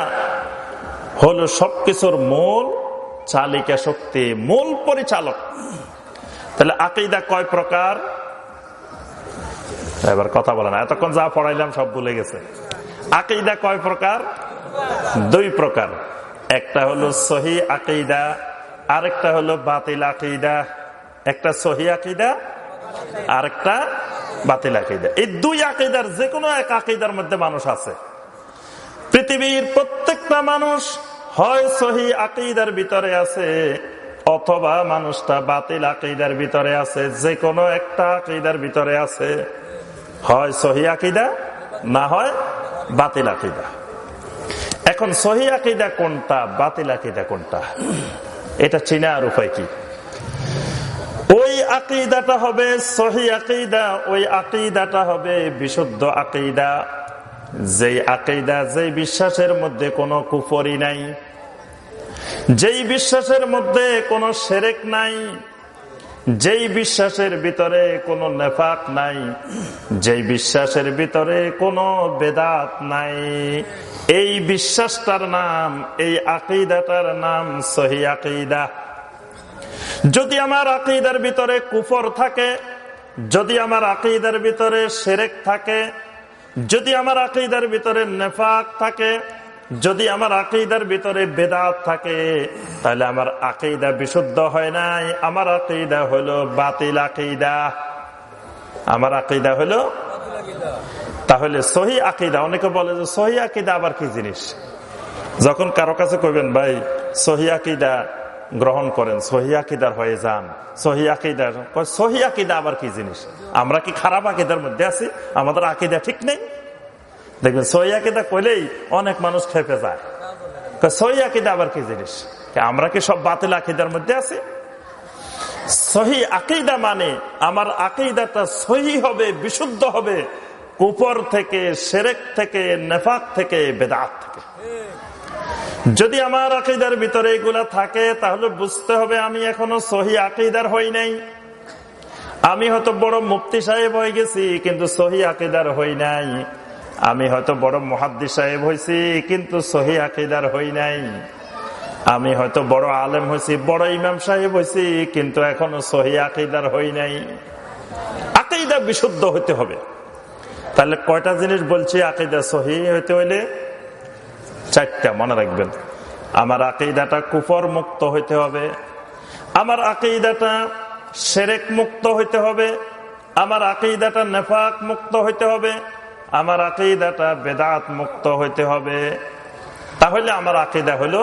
হলো সবকিছুর মূল চালিকা শক্তি, মূল পরিচালক। তাহলে আকিদা কয় প্রকার? এবার কথা বলে না, এতক্ষণ যা পড়াইলাম সব ভুলে গেছে। আকিদা কয় প্রকার? দুই প্রকার। একটা হলো সহি আকিদা, আরেকটা হলো বাতিল আকিদা। একটা সহি আকিদা, আরেকটা বাতিল আকিদা। এই দুই আকিদার যে কোনো এক আকিদার মধ্যে মানুষ আছে। পৃথিবীর প্রত্যেকটা মানুষ হয় সহি আকিদার ভিতরে আছে। অথবা মানুষটা বাতিল আকিদার ভিতরে আছে যে কোনো একটা আকিদার ভিতরে আছে। হয় সহি আকিদা, না হয় বাতিল আকিদা। এখন সহি আকিদা কোনটা, বাতিল আকিদা কোনটা? এটা চিনার উপায় কি? ওই আকিদাটা হবে সহি আকিদা, ওই আকিদাটা হবে বিশুদ্ধ আকিদা। যেই আকিদা, যেই বিশ্বাসের মধ্যে কোনো কুফরি নাই। যেই বিশ্বাসের মধ্যে কোনো সেরেক নাই, যেই বিশ্বাসের ভিতরে কোনো নেফাক নাই, যেই বিশ্বাসের ভিতরে কোনো বেদাত নাই। এই বিশ্বাসটার নাম, এই আকিদাটার নাম সহি আকিদা। যদি আমার আকিদার ভিতরে কুফর থাকে, যদি আমার আকিদার ভিতরে সেরেক থাকে, যদি আমার আকিদার ভিতরে নেফাক থাকে যদি আমার আকিদার ভিতরে বেদাত থাকে, তাহলে আমার আকিদা বিশুদ্ধ হয় নাই। আমার আকিদা হলো বাতিল আকিদা। আমার আকিদা হলো তাহলে সহি আকিদা। অনেকে বলে যে সহি আকিদা আবার কি জিনিস? যখন কারও কাছে কইবেন, ভাই, সহি আকিদা গ্রহণ করেন, সহি আকিদার হয়ে যান, সহি আকিদার সহি আকিদা আবার কি জিনিস? আমরা কি খারাপ আকিদার মধ্যে আছি? আমাদের আকিদা ঠিক নেই? দেখবেন সহি আকিদা কইলেই অনেক মানুষ খেপে যায়। সহি আবার কি জিনিস? আমরা কি সব বাতিল আকিদার মধ্যে আছি? সহি আকিদা মানে আমার আকিদাটা সহি হবে, বিশুদ্ধ হবে কুপর থেকে সেরেক থেকে, নেফাক থেকে, বেদাত থেকে। যদি আমার আকিদার ভিতরে এগুলা থাকে, তাহলে বুঝতে হবে আমি এখনও সহি আকিদার হই নাই। আমি হয়তো বড় মুফতি সাহেব হয়ে গেছি, কিন্তু সহি আকিদার হই নাই। আমি হয়তো বড় মহাদ্দি সাহেব হয়েছি কিন্তু সহি আকিদার হই নাই। আমি হয়তো বড় আলেম হয়েছি বড় ইমাম সাহেব হয়েছি কিন্তু এখনও সহি আকিদার হই নাই। আকিদা বিশুদ্ধ হইতে হবে। তাহলে কয়টা জিনিস বলছি, আকিদা সহি হইতে হইলে? চারটা, মনে রাখবেন। আমার আকিদাটা কুফর মুক্ত হইতে হবে। আমার আকিদাটা সেরেক মুক্ত হইতে হবে। আমার আকিদাটা নেফাক মুক্ত হইতে হবে। আমার আকিদাটা বেদাত মুক্ত হইতে হবে। তাহলে আমার আকিদা হলো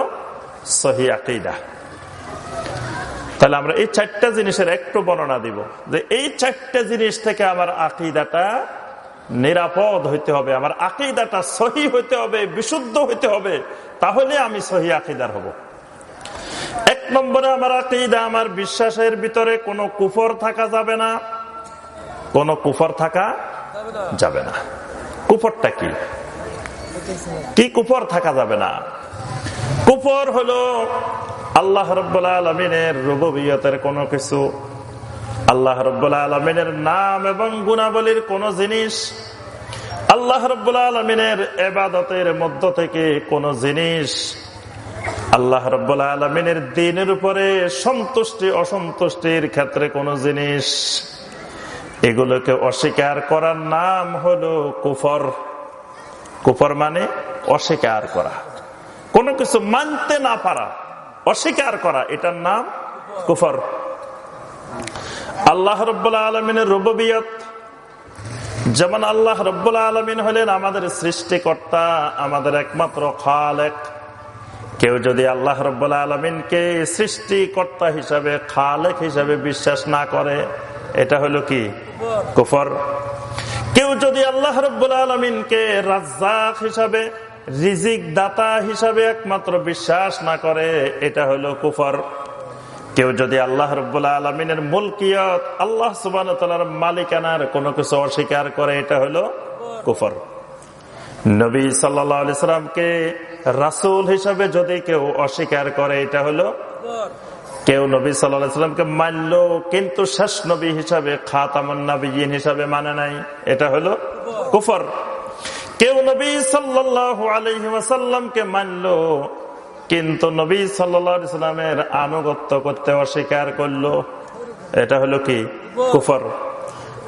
সহি আকিদা। তাহলে আমরা এই চারটা জিনিসের একটু বর্ণনা দিব যে এই চারটা জিনিস থেকে আমার আকিদাটা নিরাপদ হইতে হবে, আমার আকিদাটা সহি হইতে হবে, বিশুদ্ধ হইতে হবে, তাহলে আমি সহি আকিদার হব। এক নম্বরে আমার আকিদা, আমার বিশ্বাসের ভিতরে কোনো কুফর থাকা যাবে না, কোনো কুফর থাকা যাবে না। কুফরটা কি? কি কুফর থাকা যাবে না? কুফর হলো আল্লাহ রব্বুল্লা আলমিনের রুবিয়তের কোনো কিছু। আল্লাহ রব্বুল্লা আলমিনের নাম এবং গুণাবলীর কোন জিনিস। আল্লাহ রব্বুল্লা আলমিনের এবাদতের মধ্য থেকে কোন জিনিস। আল্লাহ রব্বুল্লা আলমিনের দিনের উপরে সন্তুষ্টি, অসন্তুষ্টির ক্ষেত্রে কোন জিনিস। এগুলোকে অস্বীকার করার নাম হলো কুফর। কুফর মানে অস্বীকার করা। কোনো কিছু মানতে না পারা, অস্বীকার করা, এটার নাম কুফর। আল্লাহ রব্বুল্লাহ আলমিনের রুবিয়ত যেমন আল্লাহ রব্বুল্লাহ আলমিন হলেন আমাদের সৃষ্টিকর্তা, আমাদের একমাত্র খালেক। কেউ যদি আল্লাহ রব্বুল্লাহ আলমিনকে সৃষ্টিকর্তা হিসাবে, খালেক হিসাবে বিশ্বাস না করে এটা হলো কি? কুফর। কেউ যদি আল্লাহ রব্বুল আলমিনকে রাজ্জাক হিসাবে, রিজিক দাতা হিসাবে একমাত্র বিশ্বাস না করে, এটা হলো কুফর। কেউ যদি আল্লাহ রব্বুল্লাহ আলমিনের মুলকিয়ত আল্লাহ সুবান মালিকানার কোনো কিছু অস্বীকার করে, এটা হলো কুফর। নবী সাল্লামকে রাসুল হিসাবে যদি কেউ অস্বীকার করে, এটা হলো কেউ নবী সাল্লামকে মানল কিন্তু শেষ নবী হিসাবে খাতামন নবীন হিসাবে মানে নাই। এটা হলো কুফর। কেউ নবী সাল্লাহ আলহিমাসাল্লামকে মানল, কিন্তু নবী সাল্লামের আনুগত্য করতে অস্বীকার করল। এটা হলো কি? কুফর।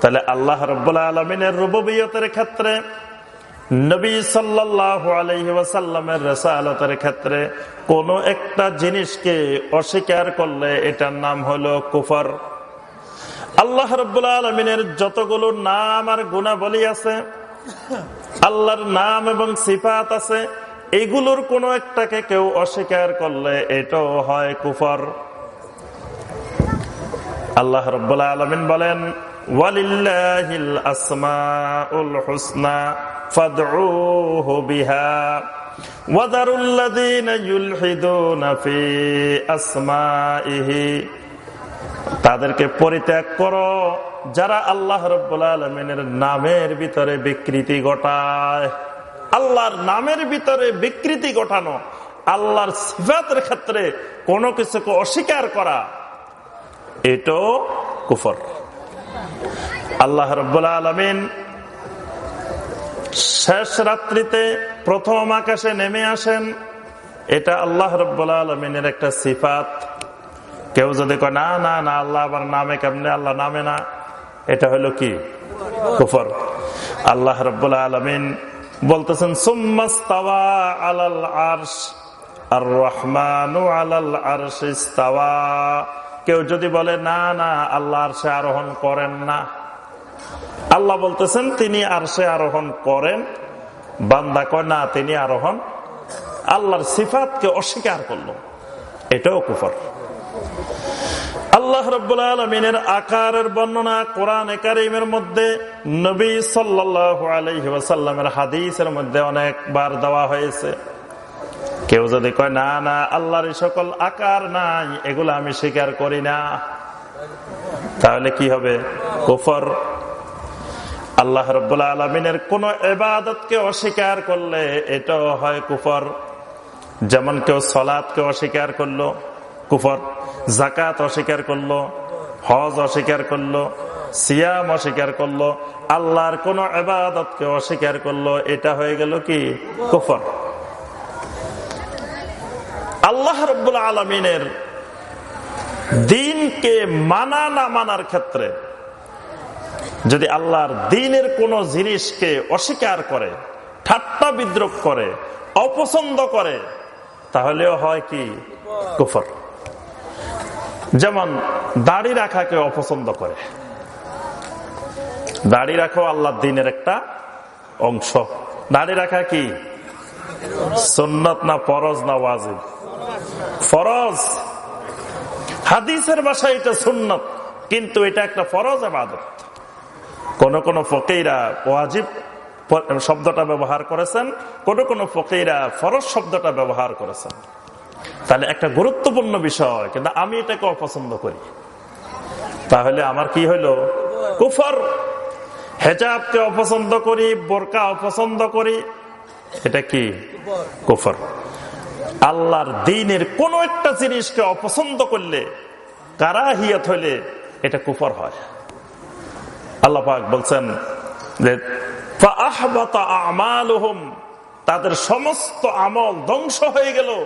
তাহলে আল্লাহ রব্বুল্লাহ আলমিনের রুবিয়তের ক্ষেত্রে, নবী সাল্লাহ আলহিমের রেসালতের ক্ষেত্রে কোন একটা জিনিসকে অস্বীকার করলে এটার নাম হলো কুফর। আল্লাহ রব্বুল্লাহ আলমিনের যতগুলো নাম আর গুণাবলী আছে, আল্লাহর নাম এবং সিফাত আছে, এগুলোর কোন একটাকে কেউ অস্বীকার করলে এটাও হয় কুফর। আল্লাহ রব্বুল্লাহ আলমিন বলেন, ওয়ালিল্লাহিল আসমাউল হুসনা, ফাদউহু বিহা। আসমাইহি তাদেরকে পরিত্যাগ করো। যারা আল্লাহ রব্বুল আলমিনের নামের ভিতরে বিকৃতি ঘটায়, আল্লাহর নামের ভিতরে বিকৃতি ঘটানো, আল্লাহর সিফাতের ক্ষেত্রে কোনো কিছুকে অস্বীকার করা, এটাও কুফর। আল্লাহ রব্বুল্লা আলমিন শেষ রাত্রিতে প্রথম আকাশে নেমে আসেন। এটা আল্লাহ রব্বুল্লা আলমিনের একটা সিফাত। কেউ যদি কয়, না না না, আল্লাহ আবার নামে কেমনে? আল্লাহ নামে না। এটা হলো কি? কুফর। আল্লাহ রব্বুল্লা আলমিন বলতেছেন সুম্মাস্তাওয়া আলাল আরশ আর রহমানু আলাল আরশ ইস্তাওয়া কেউ যদি বলে, না না, আল্লাহ আরশে আরোহণ করেন না। আল্লাহ বলতেছেন, তিনি আরশে আরোহণ করেন। বান্দা কয়, না, তিনি আরোহণ। আল্লাহর সিফাতকে অস্বীকার করল। এটাও কুফর। আল্লাহ রব্বুল্লা আলমিনের আকারের বর্ণনা কোরআন একারিমের মধ্যে নবী সাল্লাহ আলহিসাল্লামের হাদিসের মধ্যে অনেকবার দেওয়া হয়েছে। কেউ যদি কয়, না না, আল্লাহর সকল আকার নাই, এগুলো আমি স্বীকার করি না। তাহলে কি হবে? কুফর। আল্লাহ রব্বুল্লা আলমিনের কোন এবাদতকে অস্বীকার করলে এটাও হয় কুফর। যেমন কেউ সলাদকে অস্বীকার করল, কুফর। জাকাত অস্বীকার করল, হজ অস্বীকার করল, সিয়াম অস্বীকার করল, আল্লাহর কোন এবাদতকে অস্বীকার করল, এটা হয়ে গেল কি? কুফর। আল্লাহ রব্বুল আলমিনের দিনকে মানা না মানার ক্ষেত্রে যদি আল্লাহর দিনের কোন জিনিসকে অস্বীকার করে, ঠাট্টা বিদ্রোপ করে, অপছন্দ করে, তাহলেও হয় কি? কুফর। যেমন দাড়ি রাখাকে অপছন্দ করে। দাড়ি রাখাও আল্লাহ দিনের একটা অংশ। দাড়ি রাখা কি? সন্নত না ফরজ না ওয়াজিব? ফরজ। হাদিসের বাসায় এটা সুন্নত, কিন্তু এটা একটা ফরজ আবাদত। কোন কোন ফকেইরা ওয়াজিব শব্দটা ব্যবহার করেছেন, কোন কোন ফকেইরা ফরজ শব্দটা ব্যবহার করেছেন। তাহলে একটা গুরুত্বপূর্ণ বিষয়, কিন্তু আমি এটাকে অপছন্দ করি। তাহলে আমার কি হইল? কুফর। হেজাবকে অপছন্দ করি, বোরকা অপছন্দ করি, এটা কি? কুফর। আল্লাহর দিনের কোন একটা জিনিসকে অপছন্দ করলে, কারাহিয়াত হইলে এটা কুফর হয়। আল্লাহ বলছেন যে তাদের সমস্ত আমল ধ্বংস হয়ে গেল।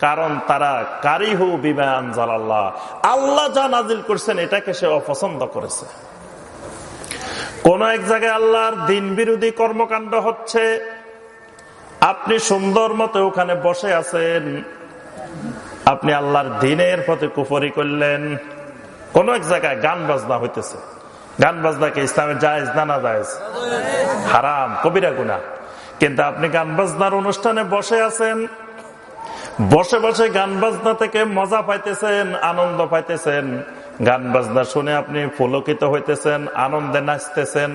কারণ তারা কারিহু বিমান জালাল্লাহ আল্লাহ যা নাজিল করছেন, এটাকে সে অপছন্দ করেছে। কোন এক জায়গায় আল্লাহর দিন বিরোধী কর্মকাণ্ড হচ্ছে। আপনি সুন্দর মতো ওখানে বসে আছেন। আপনি আল্লাহর দিনের প্রতি কুফরি করলেন। কোন এক জায়গায় গান বাজনা হইতেছে। গান বাজনাকে ইসলামের জায়েজ না না জায়েজ? হারাম, কবিরা গুনা কিন্তু আপনি গান বাজনার অনুষ্ঠানে বসে আছেন, বসে বসে গান বাজনা থেকে মজা পাইতেছেন, আনন্দ পাইতেছেন। গান বাজনা শুনে আপনি পুলকিত হইতেছেন, আনন্দে নাচতেছেন।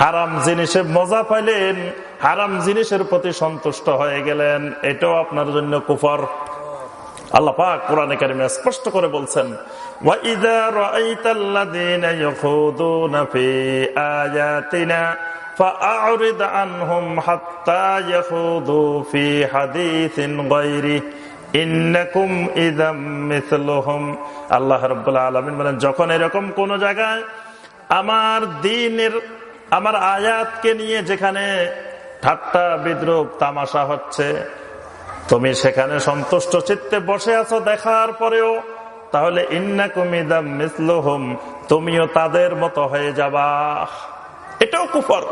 হারাম জিনিসে মজা পাইলেন, হারাম জিনিসের প্রতি সন্তুষ্ট হয়ে গেলেন। এটাও আপনার জন্য কুফর। আল্লাহ পাক কোরআনে কারিমে স্পষ্ট করে বলছেন وَإِذَا رَأَيْتَ الَّذِينَ يَخُوضُونَ فِي آيَاتِنَا فأعرض عنهم حتى يخوضوا في حديث غيره ইন্নাকুম ইদাম মিথলুহুম আল্লাহ রাব্বুল আলামিন বলেন যখন এরকম কোন জায়গায় আমার দিনের আমার আয়াতকে নিয়ে যেখানে ঠাট্টা বিদ্রুপ তামাশা হচ্ছে তুমি সেখানে সন্তুষ্ট চিত্তে বসে আছো দেখার পরেও তাহলে তুমিও তাদের মতো হয়ে যাবা। এটাও কুফর।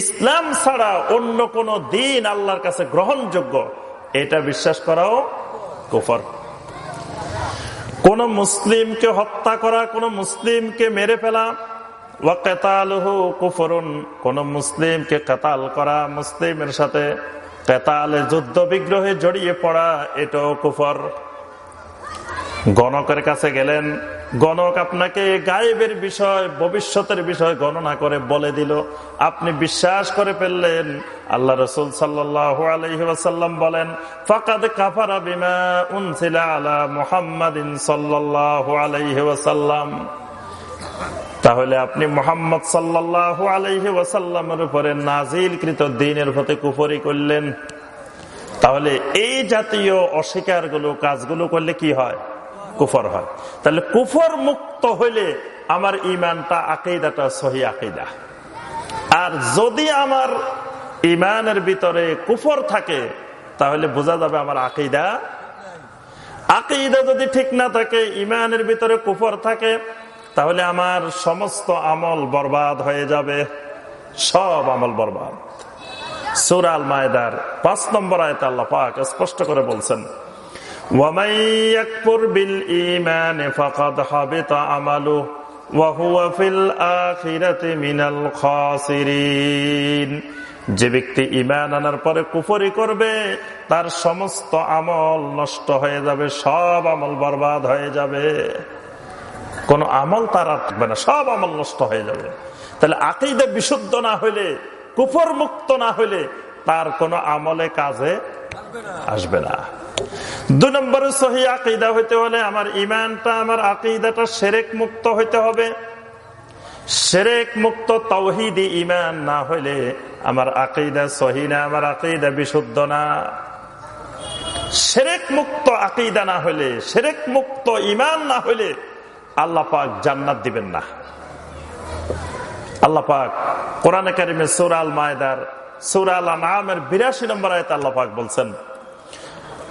ইসলাম ছাড়া অন্য কোন দিন আল্লাহর কাছে গ্রহণযোগ্য, এটা বিশ্বাস করাও কুফর। কোন মুসলিমকে হত্যা করা, কোন মুসলিমকে মেরে ফেলা কোন মুসলিমকে কাতাল করা, মুসলিমের সাথে কেতালে যুদ্ধ বিগ্রহে জড়িয়ে পড়া, এটাও কুফর। গণকের কাছে গেলেন। গণক আপনাকে গায়েবের বিষয়, ভবিষ্যতের বিষয় গণনা করে বলে দিল। আপনি বিশ্বাস করে ফেললেন। আল্লাহ রসুল আলহিহাসাল্লাম বলেন বিমা তাহলে আপনি মোহাম্মদ সাল্লাহ আলহি ওয়াসাল্লামের উপরে নাজিলকৃত দিনের প্রতি কুফরি করলেন। তাহলে এই জাতীয় অস্বীকারগুলো কাজগুলো করলে কি হয়? কুফর হয়। তাহলে কুফর মুক্ত হইলে আমার ইমানটা আকেইদাটা সহি আকেইদা আর যদি আমার ইমানের ভিতরে কুফর থাকে, তাহলে বোঝা যাবে আমার আকেইদা আকেইদা যদি ঠিক না থাকে ইমানের ভিতরে কুফর থাকে, তাহলে আমার সমস্ত আমল বরবাদ হয়ে যাবে। সব আমল বরবাদ। সুরাল মায়দার পাঁচ নম্বর আয়তা আল্লাহ পাক স্পষ্ট করে বলছেন ومن يكفر بالإيمان فقد حبط عمله وهو في الآخرة من الخاسرين যে ব্যক্তি ইমান আনার পরে কুফরি করবে তার সমস্ত আমল নষ্ট হয়ে যাবে সব আমল বরবাদ হয়ে যাবে কোন আমল তার থাকবে না সব আমল নষ্ট হয়ে যাবে তাহলে আকিদে বিশুদ্ধ না হইলে কুফর মুক্ত না হইলে তার কোন আমলে কাজে আসবে না দুই নম্বরে সহি আকিদা হইতে হলে আমার ইমানটা আমার আকিদাটা সেরেক মুক্ত হইতে হবে। সেরেক মুক্ত তৌহিদি ইমান না হইলে আমার আকিদা সহি না, আমার আকিদা বিশুদ্ধ না। সেরেক মুক্ত আকিদা না হইলে, সেরেক মুক্ত ইমান না হইলে আল্লাহ পাক জান্নাত দিবেন না। আল্লাহ পাক কোরআন কারিমে সুরাল মায়দার সুরাল আনামের বিরাশি নম্বর আয়তে আল্লাহ পাক বলছেন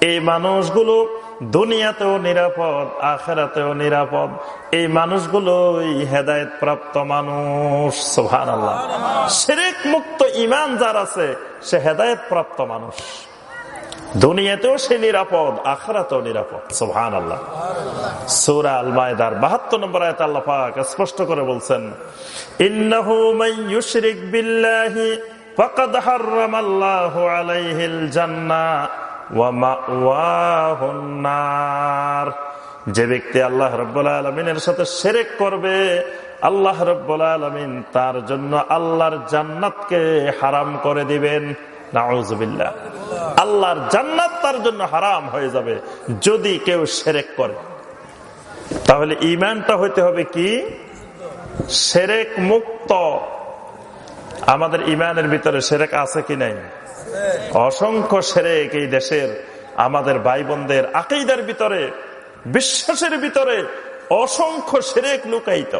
এই মানুষগুলো দুনিয়াতেও নিরাপদ, আখেরাতেও নিরাপদ। এই মানুষগুলোই হেদায়ত প্রাপ্ত মানুষ সোহান আল্লাহ মুক্ত ইমান যার আছে, সে হেদায়ত প্রাপ্ত মানুষ। দুনিয়াতেও সে নিরাপদ, আখরাতেও নিরাপদ। সোহান আল্লাহ সুরা আল মায়দার বাহাত্তর নম্বর আয়ত আল্লাহ পাক স্পষ্ট করে বলছেন, ইন্নাহু মাইয়ুশরিক বিল্লাহি ফাকাদ হাররামাল্লাহু আলাইহিল জান্নাহ ওয়া মাওয়াহুন যে ব্যক্তি আল্লাহ রাব্বুল আলামিনের সাথে শিরক করবে, আল্লাহ রাব্বুল আলামিন তার জন্য আল্লাহর জান্নাতকে হারাম করে দিবেন। আল্লাহর জান্নাত তার জন্য হারাম হয়ে যাবে যদি কেউ সেরেক করে। তাহলে ইমানটা হইতে হবে কি? সেরেক মুক্ত। আমাদের ইমানের ভিতরে সেরেক আছে কি নাই? অসংখ্য সেরেক এই দেশের, আমাদের ভাই বোনদের আকেইদার ভিতরে, বিশ্বাসের ভিতরে অসংখ্য সেরেক লুকাইত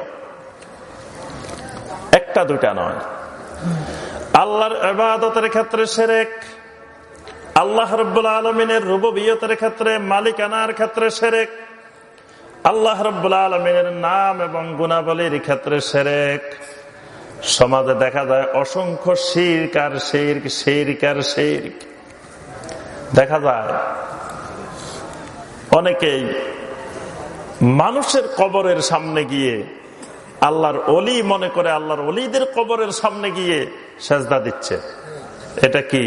একটা দুটা নয়। আল্লাহর এবাদতের ক্ষেত্রে সেরেক আল্লাহ রব্বুল আলমিনের রুবিয়তের ক্ষেত্রে, মালিকানার ক্ষেত্রে সেরেক আল্লাহ রব্বুল আলমিনের নাম এবং গুণাবলীর ক্ষেত্রে সেরেক সমাজে দেখা যায় অসংখ্য শির্ক আর শির্ক শির্ক আর শির্ক। দেখা যায় অনেকেই মানুষের কবরের সামনে গিয়ে আল্লাহর অলি মনে করে আল্লাহর অলিদের কবরের সামনে গিয়ে সেজদা দিচ্ছে। এটা কি?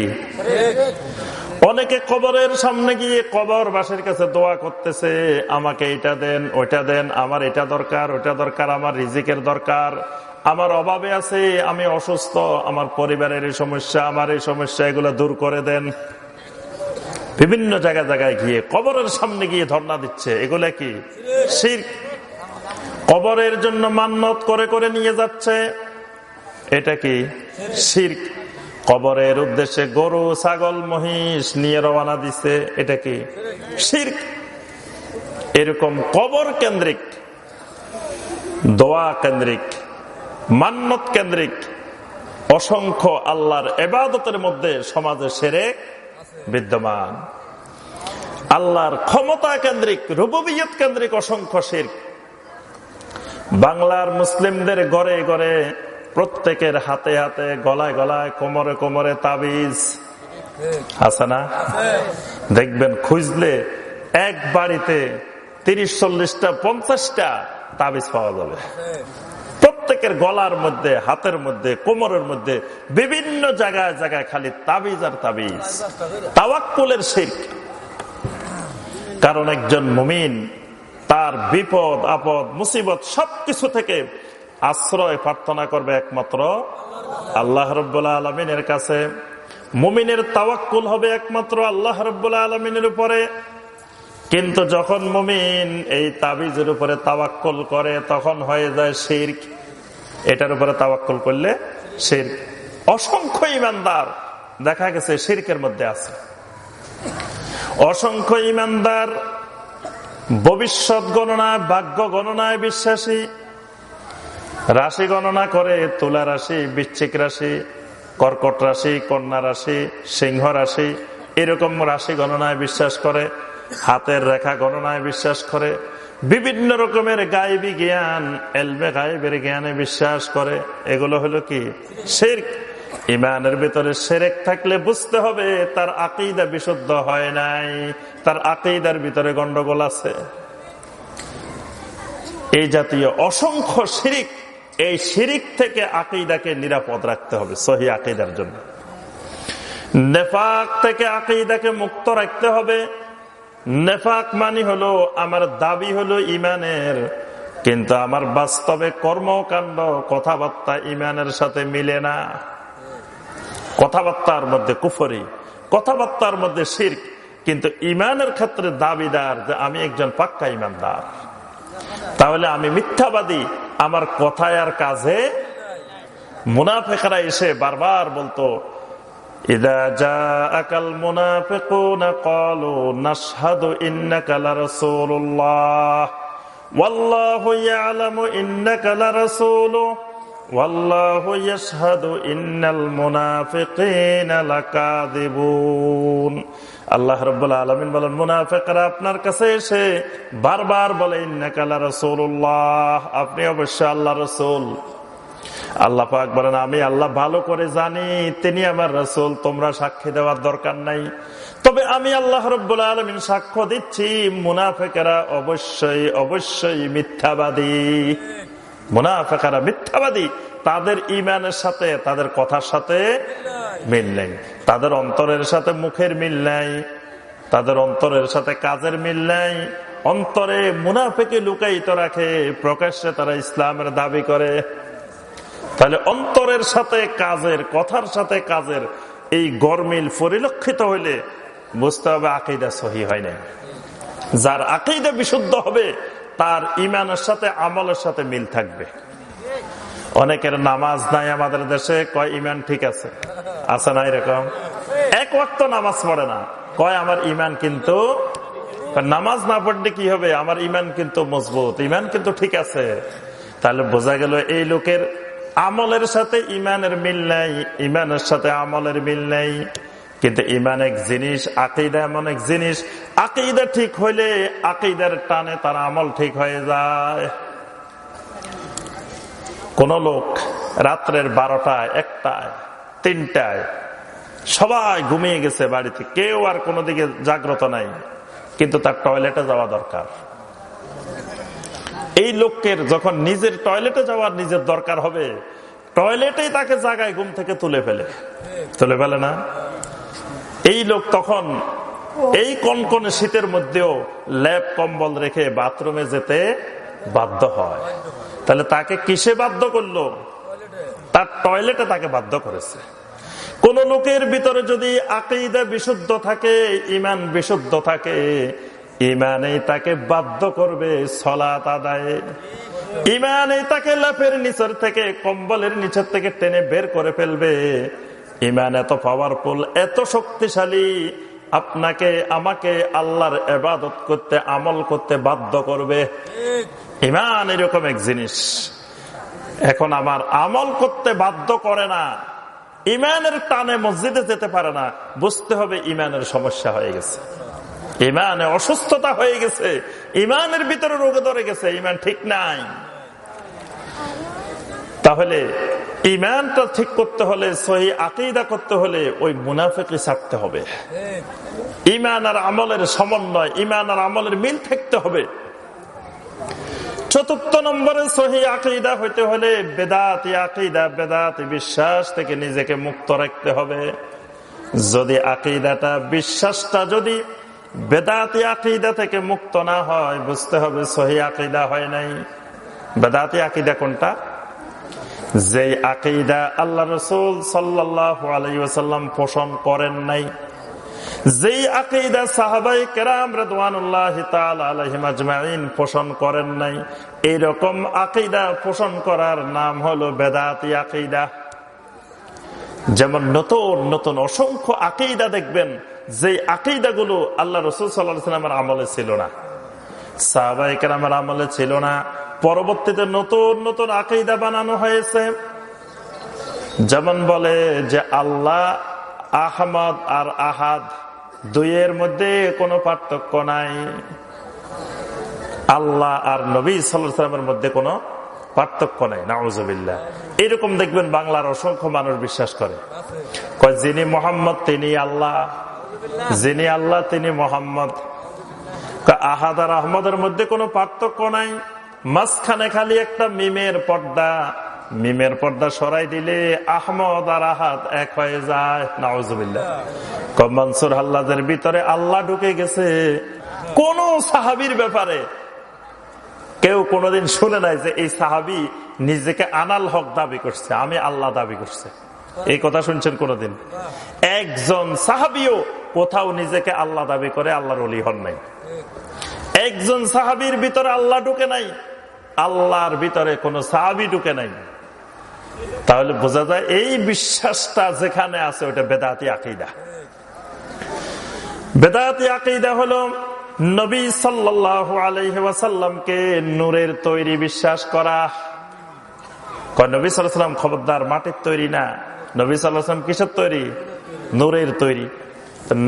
অনেকে কবরের সামনে গিয়ে কবর বাসের কাছে দোয়া করতেছে, আমাকে এটা দেন, ওইটা দেন, আমার এটা দরকার, ওইটা দরকার, আমার রিজিকের দরকার, আমার অভাবে আছে, আমি অসুস্থ, আমার পরিবারের এই সমস্যা, আমার এই সমস্যা, এগুলো দূর করে দেন। বিভিন্ন জায়গা জায়গায় গিয়ে কবরের সামনে গিয়ে ধর্ণা দিচ্ছে। এগুলা কি? শির কবরের জন্য মান্নত করে করে নিয়ে যাচ্ছে। এটা কি? শির কবরের উদ্দেশ্যে গরু, ছাগল, মহিষ নিয়ে রওনা দিচ্ছে এটা কি? শির এরকম কবর কেন্দ্রিক, দোয়া কেন্দ্রিক, মান্নত কেন্দ্রিক, অসংখ্য আল্লাহর এবাদতের মধ্যে সমাজে সেরে বিদ্যমান। আল্লাহর ক্ষমতা কেন্দ্রিক রুবিয়ত কেন্দ্রিক অসংখ্য শির বাংলার মুসলিমদের গড়ে গড়ে প্রত্যেকের হাতে হাতে, গলায় গলায়, কোমরে কোমরে তাবিজ। আছে না? দেখবেন খুঁজলে এক বাড়িতে তিরিশ, চল্লিশটা, পঞ্চাশটা তাবিজ পাওয়া যাবে। প্রত্যেকের গলার মধ্যে, হাতের মধ্যে, কোমরের মধ্যে, বিভিন্ন জায়গায় জায়গায় খালি তাবিজ আর তাবিজ। তাওয়াক্কুলের শিখ কারণ একজন মুমিন তার বিপদ, আপদ, মুসিবত সবকিছু থেকে আশ্রয় প্রার্থনা করবে একমাত্র আল্লাহ রব্বুল্লাহ আলমিনের কাছে। মুমিনের তাওয়াক্কুল হবে একমাত্র আল্লাহ রব্বুল্লাহ আলমিনের উপরে। কিন্তু যখন মুমিন এই তাবিজের উপরে তাওয়াক্কুল করে, তখন হয়ে যায় শির্ক। এটার উপরে তাওয়াক্কুল করলে শির্ক। অসংখ্য ইমানদার, দেখা গেছে শির্কের মধ্যে আছে। অসংখ্য ইমানদার ভবিষ্যৎ গণনায়, ভাগ্য গণনায় বিশ্বাসী। রাশি গণনা করে তুলা রাশি, বৃশ্চিক রাশি, কর্কট রাশি, কন্যা রাশি, সিংহ রাশি, এরকম রাশি গণনায় বিশ্বাস করে, হাতের রেখা গণনায় বিশ্বাস করে, বিভিন্ন রকমের গায়েবী জ্ঞান, এলবে গায়েবের জ্ঞানে বিশ্বাস করে। এগুলো হলো কি? শেরক। ইমানের ভিতরে সেরেক থাকলে বুঝতে হবে তার আকিদা বিশুদ্ধ হয় নাই। তার আকিদার ভিতরে গন্ডগোল আছে। এই জাতীয় অসংখ্য শিরিক, এই শিরিক থেকে আকিদাকে নিরাপদ রাখতে হবে সহি আকিদার জন্য। নেফাক থেকে আকিদাকে মুক্ত রাখতে হবে। নেফাক মানি হলো, আমার দাবি হলো ইমানের কিন্তু আমার বাস্তবে কর্মকাণ্ড, কথাবার্তা ইমানের সাথে মিলে না। কথাবার্তার মধ্যে কুফরি, কথাবার্তার মধ্যে শির্ক, কিন্তু ইমানের ক্ষেত্রে দাবিদার যে আমি একজন পাক্কা ইমানদার তাহলে আমি মিথ্যাবাদী, আমার কথায় আর কাজে মুনাফেকরা এসে বারবার বলতো ইন্নাকালা المنافقون قالوا نشهد إنك لرسول الله والله يعلم إنك لرسوله والله يشهد إن المنافقين لكاذبون আল্লাহ রব্বুল আলমিন বলেন মুনাফেকরা আপনার কাছে এসে বারবার বলে ইন্নাকালা রসুল্লাহ আপনি অবশ্যই আল্লাহ রসুল আল্লাহ পাক বলেন আমি আল্লাহ ভালো করে জানি তিনি আমার রসুল তোমরা সাক্ষী দেওয়ার দরকার নাই তবে আমি আল্লাহ রব্বুল আলমিন সাক্ষ্য দিচ্ছি মুনাফেকেরা অবশ্যই অবশ্যই মিথ্যাবাদী মুনাফেকারা মিথ্যাবাদী। তাদের ইমানের সাথে, তাদের কথার সাথে মিল নেই। তাদের অন্তরের সাথে মুখের মিল নাই। তাদের অন্তরের সাথে কাজের মিল নাই। অন্তরে মুনাফেকে লুকায়িত রাখে, প্রকাশ্যে তারা ইসলামের দাবি করে। তাহলে অন্তরের সাথে কাজের, কথার সাথে কাজের এই গরমিল পরিলক্ষিত হইলে বুঝতে হবে আকিদা সহি হয় না যার আকিদা বিশুদ্ধ হবে তার ইমানের সাথে, আমলের সাথে মিল থাকবে। অনেকের নামাজ নাই আমাদের দেশে, কয় ইমান ঠিক আছে? আছে না এরকম? এক ওয়াক্ত নামাজ পড়ে না। কয়, আমার ইমান কিন্তু নামাজ না পড়লে কি হবে? আমার ইমান কিন্তু মজবুত, ইমান কিন্তু ঠিক আছে। তাহলে বোঝা গেল এই লোকের আমলের সাথে ইমানের মিল নেই, ইমানের সাথে আমলের মিল নেই। কিন্তু ইমান এক জিনিস, আকিদা এমন এক জিনিস, আকিদা ঠিক হইলে আকিদার টানে তার আমল ঠিক হয়ে যায়। কোন লোক রাত্রের বারোটায়, একটায়, তিনটায়, সবাই ঘুমিয়ে গেছে বাড়িতে, কেউ আর কোনো দিকে জাগ্রত নাই, কিন্তু তার টয়লেটে যাওয়া দরকার। এই লোকের যখন নিজের টয়লেটে যাওয়ার নিজের দরকার হবে, টয়লেটেই তাকে জায়গায় ঘুম থেকে তুলে ফেলে। তুলে ফেলে না? এই লোক তখন এই কনকনে শীতের মধ্যেও ল্যাব কম্বল রেখে বাথরুমে যেতে বাধ্য হয়। তাহলে তাকে কিসে বাধ্য করল? তার টয়লেটে তাকে বাধ্য করেছে। কোন লোকের ভিতরে যদি আকিদা বিশুদ্ধ থাকে ইমান বিশুদ্ধ থাকে ইমানে তাকে বাধ্য করবে সলাত আদায়ে। ইমানে তাকে লাফের নিচের থেকে, কম্বলের নিচের থেকে টেনে বের করে ফেলবে। ইমান এত পাওয়ারফুল এত শক্তিশালী, আপনাকে, আমাকে আল্লাহর এবাদত করতে, আমল করতে বাধ্য করবে। ইমান এরকম এক জিনিস। এখন আমার আমল করতে বাধ্য করে না। ইমানের টানে মসজিদে যেতে পারে না। বুঝতে হবে ইমানের সমস্যা হয়ে গেছে। ইমানে অসুস্থতা হয়ে গেছে। ইমানের ভিতরে রোগে ধরে গেছে। ইমান ঠিক নাই। তাহলে ইমানটা ঠিক করতে হলে, সহি আকিদা করতে হলে ওই মুনাফেকে ছাড়তে হবে। ইমান আর আমলের সমন্বয় ইমান আর আমলের মিল থাকতে হবে। চতুর্থ নম্বরে সহি আকিদা হইতে হলে বেদাতি আকিদা, বেদাতি বিশ্বাস থেকে নিজেকে মুক্ত রাখতে হবে। যদি আকিদাটা, বিশ্বাসটা যদি বেদাতি আকিদা থেকে মুক্ত না হয়, বুঝতে হবে সহি আকিদা হয় নাই। বেদাতি আকিদা কোনটা? যে আকিদা আল্লাহ রসুল সাল্লাহ আলাইসাল্লাম পোষণ করেন নাই, যেই আকিদা সাহাবাই কেরাম রেদওয়ানুল্লাহ আলহিমাজমাইন পোষণ করেন নাই এইরকম আকিদা পোষণ করার নাম হলো বেদাতি আকিদা। যেমন নতুন নতুন অসংখ্য আকিদা দেখবেন যে আকিদা গুলো আল্লাহ রসুল সাল্লাহামের আমলে ছিল না। সাহাবাই কেরামের আমলে ছিল না পরবর্তীতে নতুন নতুন আকিদা বানানো হয়েছে। যেমন বলে যে আল্লাহ, আহমদ আর আহাদ দুইয়ের মধ্যে কোনো পার্থক্য নাই। আল্লাহ আর নবী সাল্লামের মধ্যে কোনো পার্থক্য নাই নাউজবিল্লা এরকম দেখবেন বাংলার অসংখ্য মানুষ বিশ্বাস করে। যিনি মোহাম্মদ, তিনি আল্লাহ। যিনি আল্লাহ, তিনি মোহাম্মদ। আহাদ আর আহমদের মধ্যে কোনো পার্থক্য নাই। মাঝখানে খালি একটা মিমের পর্দা। মিমের পর্দা সরাই দিলে আহমদ আর আহাদ এক হয়ে যায়। নওয়াজবিল্লা মনসুর হাল্লাদের ভিতরে আল্লাহ ঢুকে গেছে। কোন সাহাবির ব্যাপারে। কেউ কোনদিন শুনে নাই যে এই সাহাবি নিজেকে আনাল হক দাবি করছে, আমি আল্লাহ দাবি করছে। এই কথা শুনছেন কোনদিন? একজন সাহাবিও কোথাও নিজেকে আল্লাহ দাবি করে, আল্লাহর অলি হন নাই। একজন সাহাবির ভিতরে আল্লাহ ঢুকে নাই। আল্লাহর ভিতরে কোন সাহাবি ঢুকে নাই। তাহলে বোঝা যায় এই বিশ্বাসটা যেখানে আছে ওটা বেদাতি আকিদা। বেদাতি আকিদা হলো নবী সাল্লাহ আলহাসাল্লামকে নূরের তৈরি বিশ্বাস করা। নবী সাল্লাম খবরদার, মাটির তৈরি না। নবী সাল্লাহাম কিসের তৈরি? নূরের তৈরি।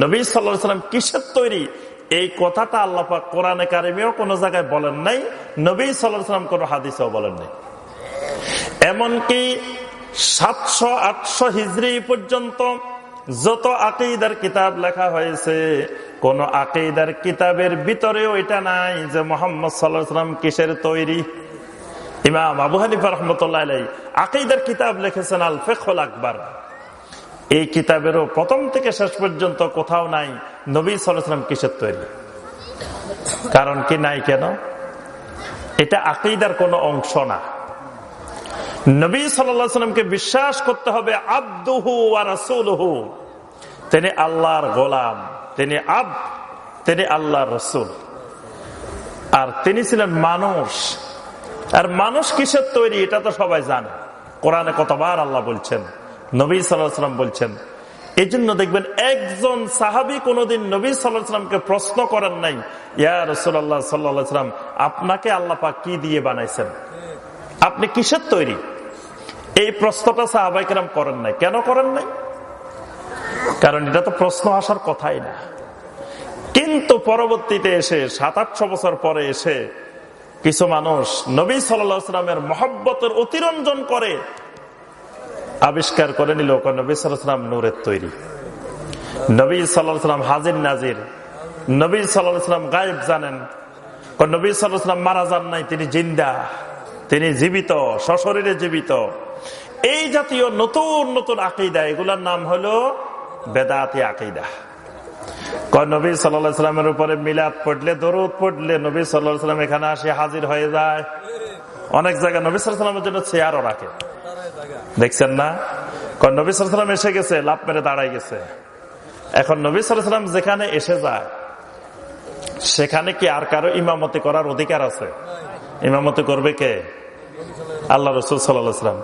নবী সাল্লাম কিসের তৈরি? এই কথাটা আল্লাপাক কোরআনে কারিমেও কোনো জায়গায় বলেন নাই, নবী সাল্লাম কোন হাদিসেও বলেন নাই। এমনকি সাতশো, আটশো হিজড়ি পর্যন্ত যত আকিদার কিতাব লেখা হয়েছে, কোন আকিদার কিতাবের ভিতরেও এটা নাই যে মোহাম্মদ সাল্লাম কিসের তৈরি। ইমাম আবু হানিফা রহমতুল্লাহ আকিদার কিতাব লিখেছেন আল ফেখল আকবর। এই কিতাবেরও প্রথম থেকে শেষ পর্যন্ত কোথাও নাই নবী সাল্লাম কিসের তৈরি? কারণ কি নাই কেন? এটা আকিদার কোনো অংশ না। নবী সাল্লামকে বিশ্বাস করতে হবে আব্দুহু আর তিনি আল্লাহর গোলাম, তিনি আব তিনি আল্লাহর রসুল। আর তিনি ছিলেন মানুষ। আর মানুষ কিসের তৈরি? এটা তো সবাই জানে। কোরআনে কতবার আল্লাহ বলছেন নবী সাল্লাম বলছেন এই জন্য দেখবেন একজন সাহাবি কোনদিন নবী সাল্লাহামকে প্রশ্ন করেন নাই, ইয়া রসুল্লাহ সাল্লাম আপনাকে আল্লাহ পাক কি দিয়ে বানাইছেন? আপনি কিসের তৈরি? এই প্রশ্নটা সাহাবাইকেরাম করেন নাই। কেন করেন নাই? কারণ এটা তো প্রশ্ন আসার কথাই না। কিন্তু পরবর্তীতে এসে সাত আটশো বছর পরে এসে কিছু মানুষ নবী সাল্লামের মহব্বতের অতিরঞ্জন করে আবিষ্কার করে নিল নবী সাল্লাম নূরের তৈরি। নবী সাল্লাম হাজির নাজির। নবী সাল্লাম গায়েব জানেন। নবী সাল্লাম মারা যান নাই, তিনি জিন্দা, তিনি জীবিত, সশরীরে জীবিত। এই জাতীয় নতুন নতুন আকিদা, এগুলার নাম হলো বেদাতি আকিদা। নবী সাল্লামের উপরে মিলাদ পড়লে, দরুদ পড়লে নবী সাল্লাম এখানে আসে হাজির হয়ে যায়। অনেক জায়গায় নবী সাল্লামের জন্য চেয়ারও রাখে। দেখছেন না? কারণ নবী সাল্লাম এসে গেছে লাভ মেরে দাঁড়াই গেছে। এখন নবী সাল্লাম যেখানে এসে যায়, সেখানে কি আর কারও ইমামতি করার অধিকার আছে? ইমামতি করবে কে? আল্লাহ রসুল সাল্লাম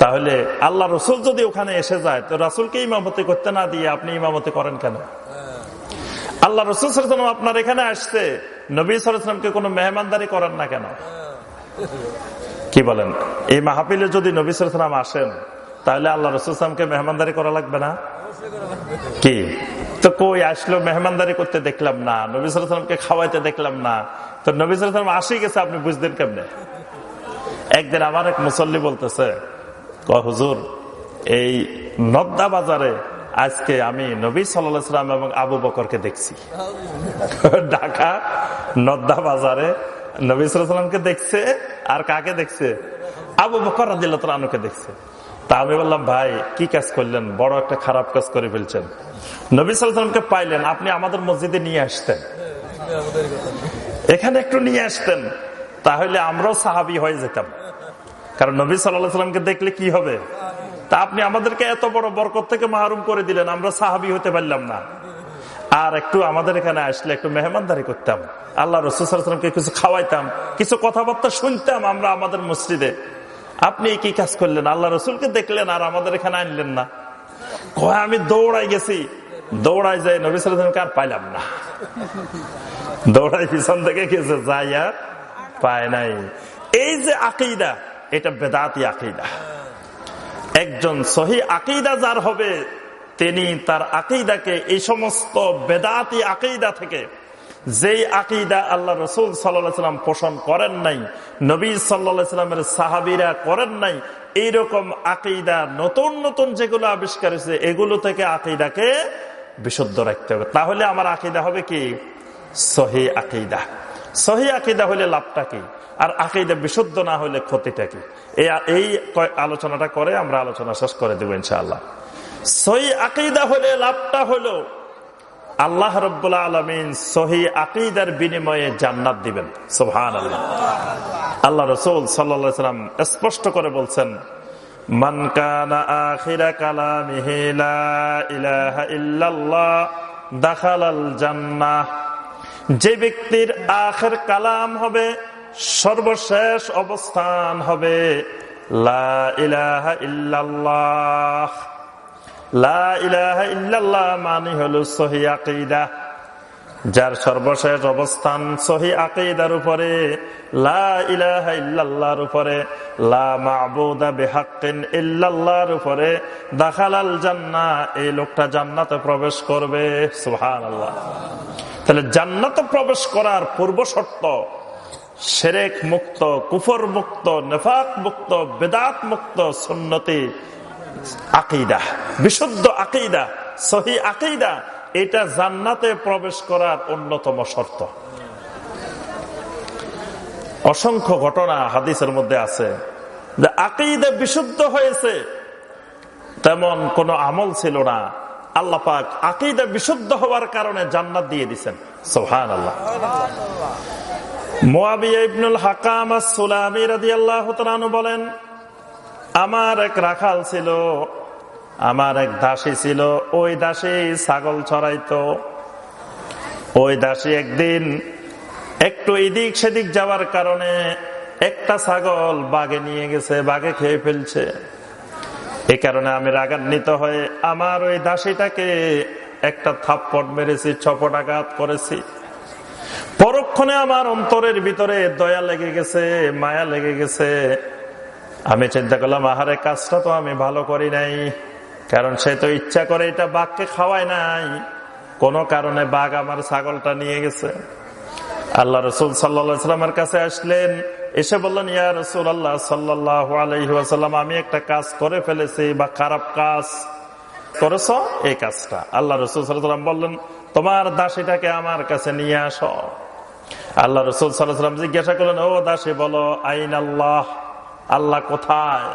তাহলে আল্লাহ রসুল যদি ওখানে এসে যায়, তো রাসুলকে ইমামতি করতে না দিয়ে আপনি ইমামতি করেন কেন? আল্লাহ রসুল সাল্লাম আপনার এখানে আসছে, নবী সাল্লামকে কোনো মেহমানদারি করেন না কেন? কি বলেন? এই মাহাপিলে যদি নবী সাল্লাম আসেন, তাহলে আল্লাহ রসুলামকে মেহমানদারি করা লাগবে না? কি? তো কই আসলো মেহমানদারি করতে দেখলাম না, নবী সাল্লামকে খাওয়াইতে দেখলাম না। তো নবী সাল্লাম আসি গেছে, আপনি বুঝতেন কেমনে? একদিন আমার এক মুসল্লি বলতেছে, ক, হুজুর, এই নদ্দা বাজারে আজকে আমি নবী সাল্লাম এবং আবু বকরকে দেখছি। ঢাকা নদ্দা বাজারে নবী সাল্লামকে দেখছে আর কাকে দেখছে? আবু বকর রাজিল্লাহকে দেখছে। তা আমি বললাম, ভাই, কি কাজ করলেন? বড় একটা খারাপ কাজ করে ফেলছেন। নবী সাল্লামকে পাইলেন, আপনি আমাদের মসজিদে নিয়ে আসতেন। এখানে একটু নিয়ে আসতেন, তাহলে আমরাও সাহাবি হয়ে যেতাম। কারণ নবী সাল্লাহ সাল্লামকে দেখলে কি হবে? তা আপনি আমাদেরকে এত বড় বরকত থেকে মাহরুম করে দিলেন, আমরা সাহাবি হতে পারলাম না। আর একটু আমাদের এখানে আসলে একটু মেহমানদারি করতাম। আল্লাহ রসুলামকে কিছু খাওয়াইতাম, কিছু কথাবার্তা শুনতাম আমরা আমাদের মসজিদে। আপনি কি কাজ করলেন? আল্লাহ রসুলকে দেখলেন আর আমাদের এখানে আনলেন না। কয়, আমি দৌড়াই গেছি। দৌড়াই যাই নবী সালামকে আর পাইলাম না। দৌড়াই পিছন থেকে গেছে, যাই আর পায় নাই। এই যে আকিদা, এটা বেদাতি আকিদা। একজন সহি আকিদা যার হবে তিনি তার আকিদাকে, এই সমস্ত বেদাতি আকিদা থেকে, যেই আকিদা আল্লাহ রসুল সাল্লাম পোষণ করেন নাই, নবী সাল্লামের সাহাবিরা করেন নাই, এইরকম আকিদা নতুন নতুন যেগুলো আবিষ্কার হয়েছে, এগুলো থেকে আকিদাকে বিশুদ্ধ রাখতে হবে। তাহলে আমার আকিদা হবে কি? সহি আকিদা। সহি আকিদা হলে লাভটা কি? আর আকিদা বিশুদ্ধ না হলে ক্ষতিটা কি? এই আলোচনাটা করে আমরা আলোচনা শেষ করে দেবো ইনশাআল্লাহ। সহি আকিদা হলে লাভটা হলো, আল্লাহ রব্বুল্লা আলমিন সহি আকিদার বিনিময়ে জান্নাত দিবেন। সোহান আল্লাহ আল্লাহ রসুল সাল্লাম স্পষ্ট করে বলছেন আখিরা ইলাহা জান্নাহ। যে ব্যক্তির আখের কালাম হবে সর্বশেষ অবস্থান হবে, লা ইলাহা মানে হলো সহি আকিদা, যার সর্বশেষ অবস্থান সহি আকিদার উপরে উপরে উপরে জান্নাহ, এই লোকটা জান্নাতে প্রবেশ করবে, সুবহানাল্লাহ। তাহলে প্রবেশ করার সেরেক মুক্ত, কুফর মুক্ত, নেফাক মুক্ত, বেদাত মুক্ত, সুন্নতি আকিদা, বিশুদ্ধ আকিদা, সহি আকিদা, এটা জান্নাতে প্রবেশ করার অন্যতম শর্ত। অসংখ্য ঘটনা হাদিসের মধ্যে আছে যে আকিদা বিশুদ্ধ হয়েছে, তেমন কোন আমল ছিল না। আল্লাহ পাক আকিদা বিশুদ্ধ হওয়ার কারণে জান্নাত দিয়ে দিচ্ছেন সোহান আল্লাহ মোয়াবিয়া ইবনুল হাকাম সুলামি রাজি আল্লাহ বলেন আমার এক রাখাল ছিল, আমার এক দাসী ছিল, ওই দাসী ছাগল ছড়াইতো। ওই দাসী একদিন একটু এদিক সেদিক যাওয়ার কারণে একটা ছাগল বাঘে নিয়ে গেছে বাঘে খেয়ে ফেলছে। এই কারণে আমি রাগান্বিত হয়ে আমার ওই দাসীটাকে একটা থাপ্পড় মেরেছি ছপটাঘাত করেছি। পরক্ষণে আমার অন্তরের ভিতরে দয়া লেগে গেছে, মায়া লেগে গেছে। আমি চিন্তা করলাম, আহারে, কাজটা তো আমি ভালো করি নাই। কারণ সে তো ইচ্ছা করে এটা বাঘকে খাওয়ায় নাই। কোন কারণে বাঘ আমার ছাগলটা নিয়ে গেছে। আল্লাহ রসুল সাল্লামের কাছে আসলেন, এসে বললেন, ইয়া রসুল আল্লাহ সাল্লাহ আলহিহাসাল্লাম আমি একটা কাজ করে ফেলেছি বা খারাপ কাজ করেছ, এই কাজটা। আল্লাহ রসুল সাল্লাম বললেন, তোমার দাসীটাকে আমার কাছে নিয়ে আস। আল্লাহ রসুল সাল্লাম জিজ্ঞাসা করলেন, ও দাসী, বলো, আইন আল্লাহ? আল্লাহ কোথায়?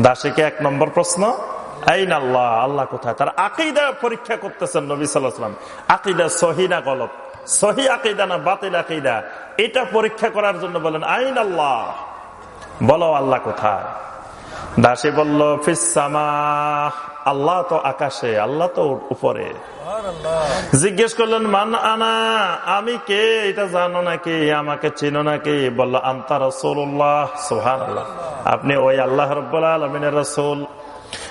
দাসীকে এক নম্বর প্রশ্ন, আইন আল্লাহ আল্লাহ কোথায়? তার আকিদা পরীক্ষা করতেছেন নবী সাল্লাম আকিদা সহি না গলপ সহি আকিদা না বাতিল আকিদা? এটা পরীক্ষা করার জন্য বলেন, আইন আল্লাহ। বলো আল্লাহ কোথায়? দাসী বলল ফিসামা আল্লাহ তো আকাশে, আল্লাহ তো উপরে। জিজ্ঞেস করলেন, মান আনা? আমি কে? এটা জানো নাকি? আমাকে চিনো নাকি? বলল, আন্তা রসুল্লাহ সোহান আপনি ওই আল্লাহ রব্বুল আলমিনের রসুল।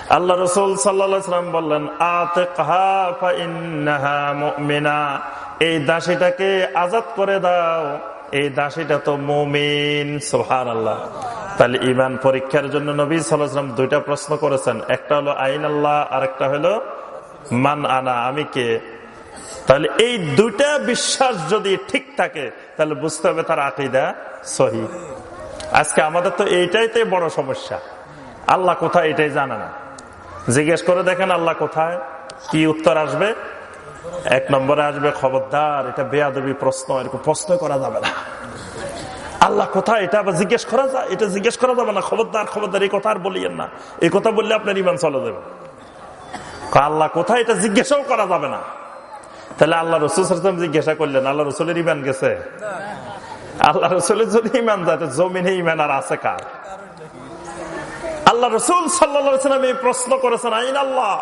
আল্লাহ রসুল সাল্লাম বললেন আতিনা এই দাসীটাকে আজাদ করে দাও। এই দাসীটা তো মুমিন সোহান আল্লাহ তাহলে ইমান পরীক্ষার জন্য নবী সাল্লাম দুইটা প্রশ্ন করেছেন। একটা হলো, আইন আল্লাহ আর একটা হলো, মান আনা আমি কে? তাহলে এই দুইটা বিশ্বাস যদি ঠিক থাকে, তাহলে বুঝতে হবে তার আকিদা সহি। আজকে আমাদের তো এইটাইতে বড় সমস্যা। আল্লাহ কোথায় এটাই জানে না। জিজ্ঞেস করে দেখেন আল্লাহ কোথায়, কি উত্তর আসবে? এক নম্বরে আসবে খবরদার, এটা বেয়াদবি প্রশ্ন, এরকম প্রশ্ন করা যাবে না। আল্লাহ কোথায়? এটা আবার জিজ্ঞেস করা যায়, এটা জিজ্ঞেস করা যাবে না। খবরদার খবরদার, এই কথা আর বলিয়েন না। এই কথা বললে আপনার ইমান চলে যাবে। আল্লাহ কোথায়? এটা জিজ্ঞাসাও করা যাবে না। তাহলে আল্লাহ রসুল জিজ্ঞাসা করলেন, আল্লাহ রসুলের ইমান গেছে? আল্লাহ রসুলের যদি ইমান যায় জমিনে ইমান আর আছে কার? আল্লাহ রসুল সাল্লাম এই প্রশ্ন করেছেন, আইন আল্লাহ।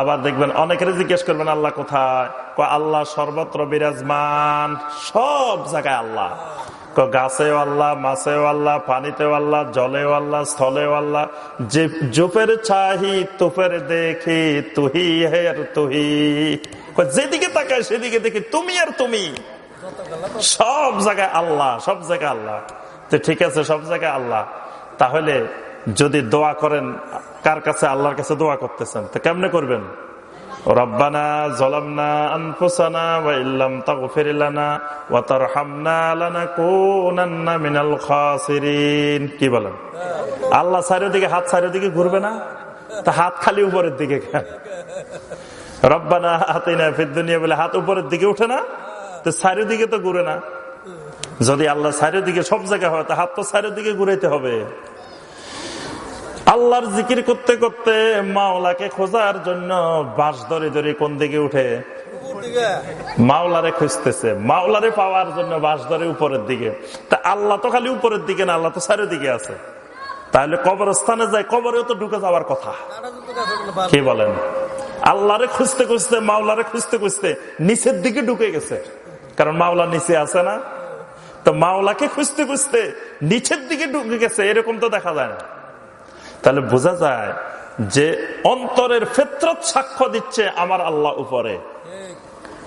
আবার দেখবেন অনেকের জিজ্ঞেস করবেন, আল্লাহ কোথায়? আল্লাহ সর্বত্র বিরাজমান, সব জায়গায় আল্লাহ। গাছেও আল্লাহ, মাছেও আল্লাহ, পানিতেও আল্লাহ, জলেও আল্লাহ, স্থলেও আল্লাহ জুপের চাহি তুপের দেখি, তুহি হের তুহি। যেদিকে তাকায় সেদিকে দেখি তুমি আর তুমি। সব জায়গায় আল্লাহ, সব জায়গায় আল্লাহ। তো ঠিক আছে, সব জায়গায় আল্লাহ। তাহলে যদি দোয়া করেন কার কাছে আল্লাহর কাছে দোয়া করতেছেন? তো কেমনে করবেন? মিনাল কি আল্লাহ চারিদিকে, হাত চারিদিকে ঘুরবে না? তা হাত খালি উপরের দিকে রব্বানা হাতিনা ফিদ দুনিয়া বলে হাত উপরের দিকে উঠে না? তো চারিদিকে তো ঘুরে না। যদি আল্লাহ চারিদিকে সব জায়গায় হয়, তা হাত তো চারিদিকে ঘুরাইতে হবে। আল্লাহর জিকির করতে করতে মাওলাকে খোঁজার জন্য বাঁশ ধরে ধরে কোন দিকে উঠে? মাওলারে খুঁজতেছে। মাওলারে পাওয়ার জন্য বাঁশ ধরে উপরের দিকে। তা আল্লাহ তো খালি উপরের দিকে না আল্লাহ তো চারিদিকে আছে। তাহলে কবরস্থানে যায় কবরেও তো ঢুকে যাওয়ার কথা। কি বলেন? আল্লাহরে খুঁজতে খুঁজতে মাওলারে খুঁজতে খুঁজতে নিচের দিকে ঢুকে গেছে। কারণ মাওলা নিচে আছে না। তো মাওলাকে খুঁজতে খুঁজতে নিচের দিকে ঢুকে গেছে এরকম তো দেখা যায় না। তাহলে বোঝা যায় যে অন্তরের ফেত্রত সাক্ষ্য দিচ্ছে আমার আল্লাহ উপরে।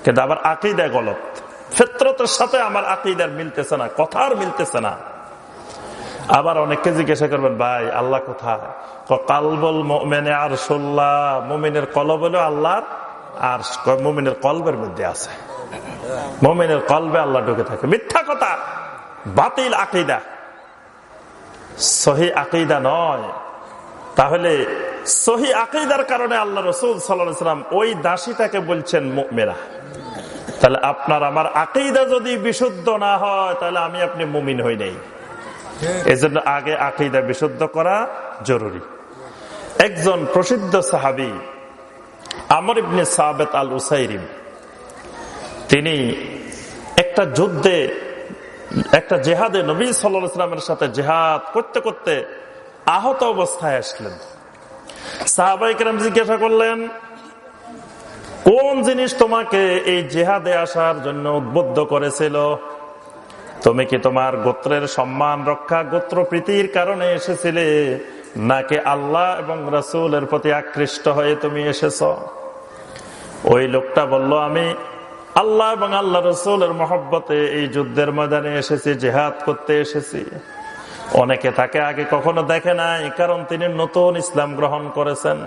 কিন্তু আবার আকিদা গলত। ফেত্রতের সাথে আমার আকিদার মিলতেছে না, কথার মিলতেছে না। আবার অনেককে জিজ্ঞাসা করবেন, ভাই, আল্লাহ কোথায়? কালবল মোমেনে আর সোল্লা মোমিনের কলব হলো আল্লাহর আর মোমিনের কলবের মধ্যে আছে। মোমিনের কলবে আল্লাহ ঢুকে থাকে। মিথ্যা কথা, বাতিল আকিদা। সহি আকিদা নয়। তাহলে সহি আকিদার কারণে আল্লাহ রসুল সাল্লাম ওই দাসীটাকে বলছেন মেরা তাহলে আপনার আমার আকিদা যদি বিশুদ্ধ না হয়, তাহলে আমি আপনি মুমিন হই নেই। এজন্য আগে আকিদা বিশুদ্ধ করা জরুরি। একজন প্রসিদ্ধ সাহাবি, আমর ইবনে সাবেত আল উসাইরিম তিনি একটা যুদ্ধে, একটা জেহাদে নবী সাল্লামের সাথে জেহাদ করতে করতে আহত অবস্থায় আসলেন। সাহাবাইকেরাম জিজ্ঞাসা করলেন, কোন জিনিস তোমাকে এই জেহাদে আসার জন্য উদ্বুদ্ধ করেছিল? তুমি কি তোমার গোত্রের সম্মান রক্ষা গোত্র প্রীতির কারণে এসেছিলে, নাকি আল্লাহ এবং রসুলের প্রতি আকৃষ্ট হয়ে তুমি এসেছ? ওই লোকটা বলল, আমি আল্লাহ এবং আল্লাহ রসুলের মহব্বতে এই যুদ্ধের ময়দানে এসেছি, জেহাদ করতে এসেছি। অনেকে তাকে আগে কখনো দেখে নাই, কারণ তিনি নতুন ইসলাম গ্রহণ করেছেন।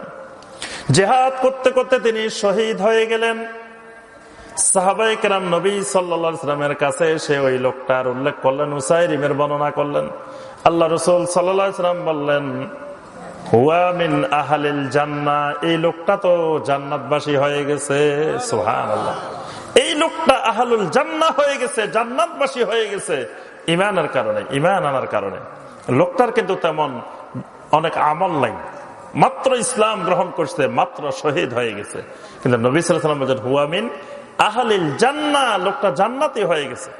জেহাদ করতে করতে তিনি শহীদ হয়ে গেলেন। নবী কাছে সে ওই লোকটার উল্লেখ করলেন বর্ণনা করলেন। আল্লাহ রসুল বললেন হুয়ামিন জান্না এই লোকটা তো জান্নাতবাসী হয়ে গেছে সোহান এই লোকটা জান্না হয়ে গেছে, জান্নাতবাসী হয়ে গেছে। ইমানের কারণে ইমান আনার কারণে। লোকটার কিন্তু তেমন অনেক আমল নাই। মাত্র ইসলাম গ্রহণ করছে মাত্র শহীদ হয়ে গেছে। কিন্তু নবী বলছেন হুয়ামিন আহালিল জান্না লোকটা জান্নাতি হয়ে গেছে।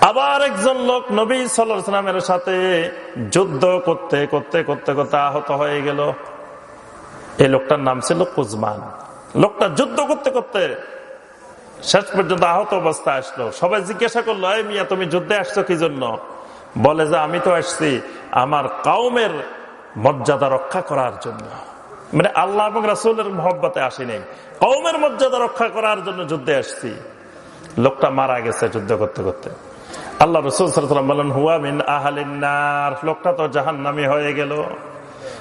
আবার একজন লোক নবী সাল্লামের সাথে যুদ্ধ করতে করতে করতে করতে আহত হয়ে গেল। এই লোকটার নাম ছিল কুজমান লোকটা যুদ্ধ করতে করতে শেষ পর্যন্ত আহত অবস্থা আসলো। সবাই জিজ্ঞাসা করল, এই মিয়া, তুমি যুদ্ধে আসছো কি জন্য বলে যে, আমি তো আসছি আমার কাউমের মর্যাদা রক্ষা করার জন্য। মানে আল্লাহ এবং রাসুলের মহব্বতে আসিনি। কৌমের মর্যাদা রক্ষা করার জন্য যুদ্ধে আসছি। লোকটা মারা গেছে যুদ্ধ করতে করতে। আল্লাহ রসুল বলেন, হুয়া মিন আহালিনার লোকটা তো জাহান নামি হয়ে গেল।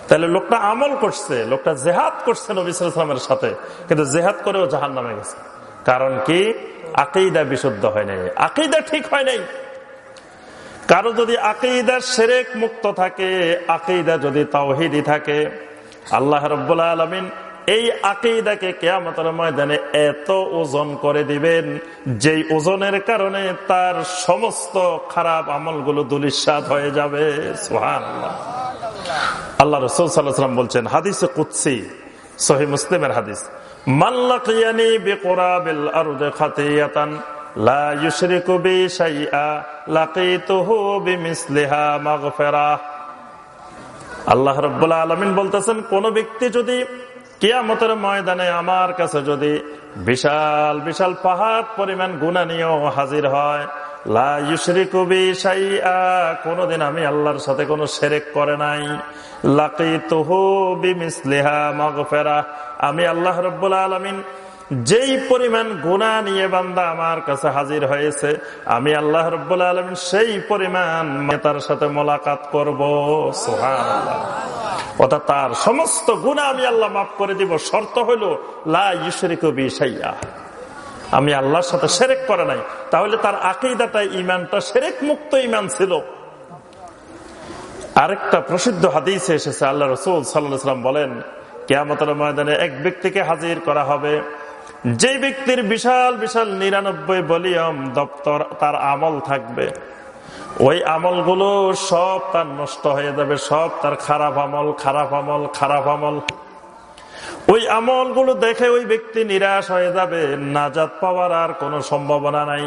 তাহলে লোকটা আমল করছে, লোকটা জেহাদ করছে নবিসামের সাথে। কিন্তু জেহাদ করেও জাহান নামে গেছে। কারণ কি? আকেইদা বিশুদ্ধ হয় নাই। আকেইদা ঠিক হয় নাই। কারও যদি আকেইদার সেরেক মুক্ত থাকে আকেইদা যদি তাওহিদি থাকে, আল্লাহ রব্বুল্লা আলমিন এই আকেইদাকে কেয়ামতের ময়দানে এত ওজন করে দিবেন, যেই ওজনের কারণে তার সমস্ত খারাপ আমলগুলো দুলিশাদ হয়ে যাবে। আল্লাহ রসুল সাল্লাম বলছেন, হাদিসে কুৎসি সহি মুসলিমের হাদিস লা আল্লাহ রব্বুল্লাহ আলমিন বলতেছেন, কোন ব্যক্তি যদি কিয়ামতের ময়দানে আমার কাছে যদি বিশাল বিশাল পাহাড় পরিমাণ গুণা নিয়েও হাজির হয় কোনদিন আমি আল্লাহর সাথে কোনো সেরেক করে নাই। আমি আল্লাহ রব্বুল্লাহ আলমিন যেই পরিমাণ গুণা নিয়ে বান্দা আমার কাছে হাজির হয়েছে, আমি আল্লাহ রব্বুল আলম সেই পরিমাণ তার সাথে মোলাকাত করব। সোহান অর্থাৎ তার সমস্ত গুণা আমি আল্লাহ মাফ করে দিব। শর্ত হইল লাইয়া আমি আল্লাহর সাথে সেরেক করে নাই। তাহলে তার আকিদাটা ইমানটা সেরেক মুক্ত ইমান ছিল। আরেকটা প্রসিদ্ধ হাদিসে এসেছে, আল্লাহ রসুল সাল্লাম বলেন, কেয়ামতের ময়দানে এক ব্যক্তিকে হাজির করা হবে। যে ব্যক্তির বিশাল বিশাল নিরানব্বই বলিয়ম দপ্তর তার আমল থাকবে, ওই আমলগুলো সব তার নষ্ট হয়ে যাবে, সব তার খারাপ আমল খারাপ আমল খারাপ আমল। ওই আমলগুলো দেখে ওই ব্যক্তি নিরাশ হয়ে যাবে। নাজাত পাওয়ার আর কোনো সম্ভাবনা নাই।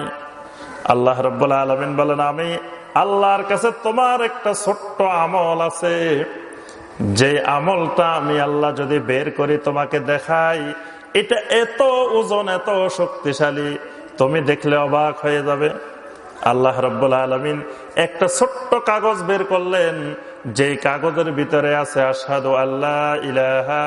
আল্লাহ রব্বুল্লাহ আলমিন বলেন, আমি আল্লাহর কাছে তোমার একটা ছোট্ট আমল আছে। যে আমলটা আমি আল্লাহ যদি বের করি তোমাকে দেখাই, এটা এত ওজন, এত শক্তিশালী, তুমি দেখলে অবাক হয়ে যাবে। আল্লাহ রব্বুল্লা আলমিন একটা ছোট্ট কাগজ বের করলেন। যে কাগজের ভিতরে আছে আসাদু আল্লাহ ইলাহা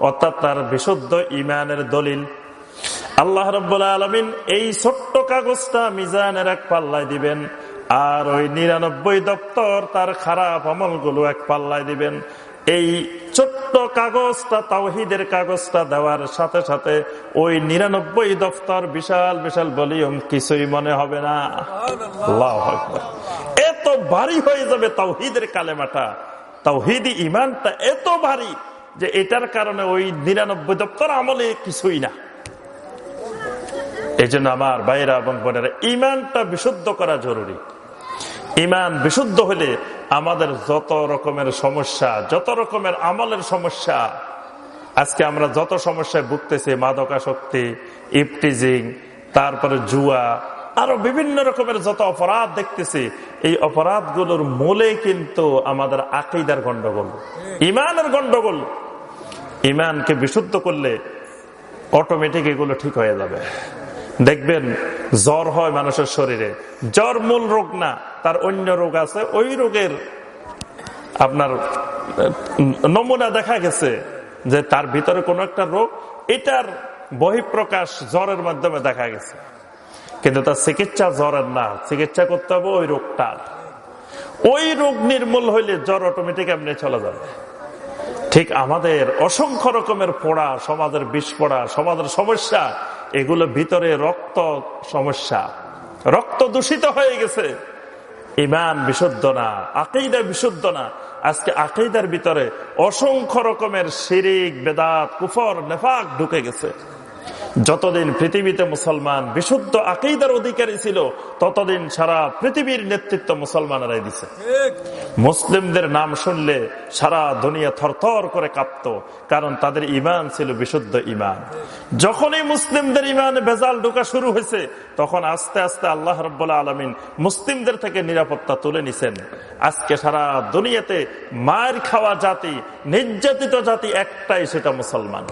অর্থাৎ তার বিশুদ্ধ ইমানের দলিল। আল্লাহ রব্বুল্লা আলমিন এই ছোট্ট কাগজটা মিজানের এক পাল্লায় দিবেন। আর ওই নিরানব্বই দপ্তর তার খারাপ আমলগুলো এক পাল্লায় দিবেন। এই ছোট্ট কাগজটা তাওহিদের কাগজটা দেওয়ার সাথে সাথে ওই নিরানব্বই দফতর বিশাল বিশাল ভলিউম কিছুই মনে হবে না। এত ভারী হয়ে যাবে তাওহিদের কালেমাটা, তাওহিদি ইমানটা এত ভারী যে এটার কারণে ওই নিরানব্বই দপ্তর আমলে কিছুই না। এই আমার বাইরা এবং বোনেরা ইমানটা বিশুদ্ধ করা জরুরি। ইমান বিশুদ্ধ হলে আমাদের যত রকমের সমস্যা, যত রকমের আমলের সমস্যা, আজকে আমরা যত সমস্যায় ভুগতেছি মাদকাশক্তি ইপটিজিং, তারপরে জুয়া, আরও বিভিন্ন রকমের যত অপরাধ দেখতেছি, এই অপরাধগুলোর মূলে কিন্তু আমাদের আকিদার গন্ডগোল, ইমানের গন্ডগোল। ইমানকে বিশুদ্ধ করলে অটোমেটিক এগুলো ঠিক হয়ে যাবে। দেখবেন, জ্বর হয় মানুষের শরীরে। জ্বর মূল রোগ না, তার অন্য রোগ আছে। ওই রোগের আপনার নমুনা দেখা গেছে যে তার ভিতরে কোন একটা রোগ, এটার বহিঃপ্রকাশ জ্বরের মাধ্যমে দেখা গেছে। কিন্তু তার চিকিৎসা জ্বরের না, চিকিৎসা করতে হবে ওই রোগটার ওই রোগ নির্মূল হইলে জ্বর অটোমেটিক এমনি চলে যাবে। ঠিক আমাদের অসংখ্য রকমের পোড়া, সমাজের বিষ পড়া, সমাজের সমস্যা এগুলো ভিতরে রক্ত সমস্যা। রক্ত দূষিত হয়ে গেছে। ইমান বিশুদ্ধ না আকেইদা বিশুদ্ধ না। আজকে আকেইদার ভিতরে অসংখ্য রকমের শিরিক, বেদাত, কুফর, নেফাক ঢুকে গেছে। যতদিন পৃথিবীতে মুসলমান বিশুদ্ধ আকেইদার অধিকারী ছিল ততদিন সারা পৃথিবীর নেতৃত্ব মুসলমানেরাই দিছে। মুসলিমদের নাম শুনলে সারা দুনিয়া থরথর করে কাঁপত কারণ তাদের ইমান ছিল বিশুদ্ধ ইমান যখনই মুসলিমদের ইমান ভেজাল ঢোকা শুরু হয়েছে তখন আস্তে আস্তে আল্লাহ রব্বুল্লাহ আলমিন মুসলিমদের থেকে নিরাপত্তা তুলে নিছেন। আজকে সারা দুনিয়াতে মায়ের খাওয়া জাতি নির্যাতিত জাতি একটাই সেটা মুসলমান।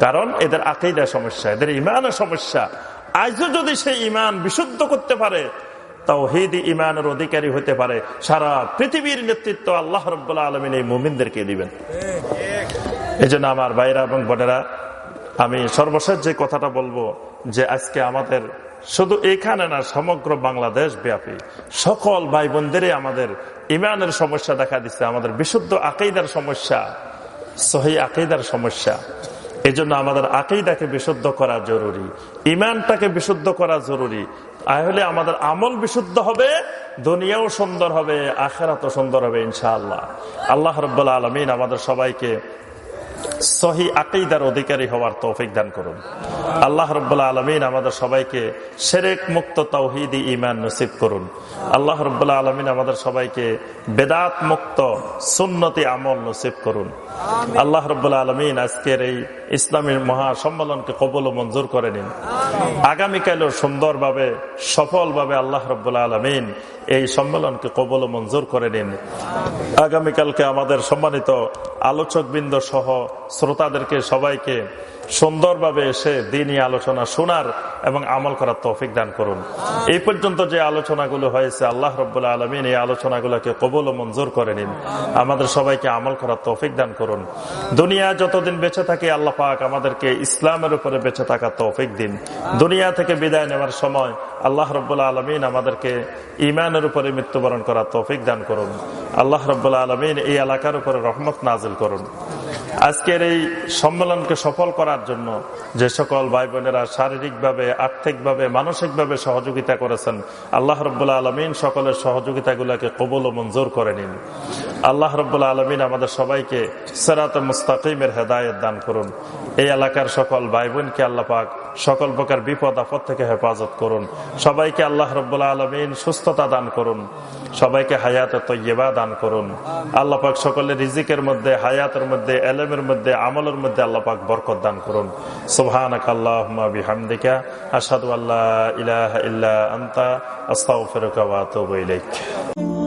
কারণ এদের আকেইদা সমস্যা, এদের ইমানের সমস্যা। আজও যদি সেই ইমান বিশুদ্ধ করতে পারে তাও হিদি ইমানের অধিকারী হতে পারে। সারা পৃথিবীর নেতৃত্ব আল্লাহ রব্বুল্লাহ আলমিন এই মুমিনদেরকে দিবেন। এই জন্য আমার ভাইরা এবং বোনেরা, আমি সর্বশেষ যে কথাটা বলব, যে আজকে আমাদের শুধু এখানে না, সমগ্র বাংলাদেশ ব্যাপী সকল ভাই বোনদেরই আমাদের ইমানের সমস্যা দেখা দিচ্ছে। আমাদের বিশুদ্ধ আকেইদার সমস্যা, সহি আকেইদার সমস্যা। এই জন্য আমাদের আকেইদাকে বিশুদ্ধ করা জরুরি ইমানটাকে বিশুদ্ধ করা জরুরি। তাহলে আমাদের আমল বিশুদ্ধ হবে, দুনিয়াও সুন্দর হবে, আখেরাতও সুন্দর হবে ইনশাআল্লাহ। আল্লাহ রব্বুল্লা আলমিন আমাদের সবাইকে সহি আকেইদার অধিকারী হওয়ার তৌফিক দান করুন। আল্লাহ রব্বুল্লাহ আলমিন আমাদের সবাইকে সেরেক মুক্ত তৌহিদি ইমান নসিব করুন। আল্লাহ রব্বুল্লাহ আলমিন আমাদের সবাইকে বেদাত মুক্ত সুন্নতি আমল নসিব করুন। আল্লাহ রব্বুল্লাহ আলমিন আজকের এই ইসলামী মহাসম্মেলনকে কবল ও মঞ্জুর করে নিন। আগামীকালও সুন্দরভাবে সফলভাবে আল্লাহ রব্বুল্লাহ আলমিন এই সম্মেলনকে কবল ও মঞ্জুর করে নিন। আগামীকালকে আমাদের সম্মানিত আলোচকবৃন্দ সহ শ্রোতাদেরকে সবাইকে সুন্দরভাবে এসে দিনই আলোচনা শোনার এবং আমল করার তৌফিক দান করুন। এই পর্যন্ত যে আলোচনাগুলো হয়েছে, আল্লাহ রব্বুল্লা আলমিন এই আলোচনাগুলোকে কবল ও মঞ্জুর করে নিন। আমাদের সবাইকে আমল করার তৌফিক দান করুন। দুনিয়া যতদিন বেঁচে থাকে, আল্লাহ পাক আমাদেরকে ইসলামের উপরে বেঁচে থাকার তৌফিক দিন। দুনিয়া থেকে বিদায় নেওয়ার সময় আল্লাহ রব্বুল্লা আলমিন আমাদেরকে ইমানের উপরে মৃত্যুবরণ করার তৌফিক দান করুন। আল্লাহ রব্বুল্লা আলমিন এই এলাকার উপরে রহমত নাজিল করুন। আজকের এই সম্মেলনকে সফল করার জন্য যে সকল ভাই বোনেরা শারীরিকভাবে, আর্থিকভাবে, মানসিকভাবে সহযোগিতা করেছেন, আল্লাহ রব্বুল্লা আলমিন সকলের সহযোগিতাগুলোকে কবল ও মঞ্জুর করে নিন। আল্লাহ রব্বুল্লা আলমিন আমাদের সবাইকে সেরাত মুস্তাকিমের হেদায়ত দান করুন। এই এলাকার সকল ভাই বোনকে আল্লাহ পাক সকল প্রকার বিপদ, আপদ থেকে হেফাজত করুন। সবাইকে আল্লাহ রব্বুল্লা আলমিন সুস্থতা দান করুন। সবাইকে হায়াত তৈবা দান করুন। আল্লাহ পাক সকলের রিজিকের মধ্যে, হায়াতের মধ্যে এলেমের মধ্যে, আমলের মধ্যে আল্লাহ পাক বরকত দান করুন। সুবহানাক আল্লাহুম্মা বিহামদিকা, আশহাদু আল্লা ইলাহা ইল্লা আনতা, আস্তাগফিরুকা ওয়া আতুবু ইলাইক।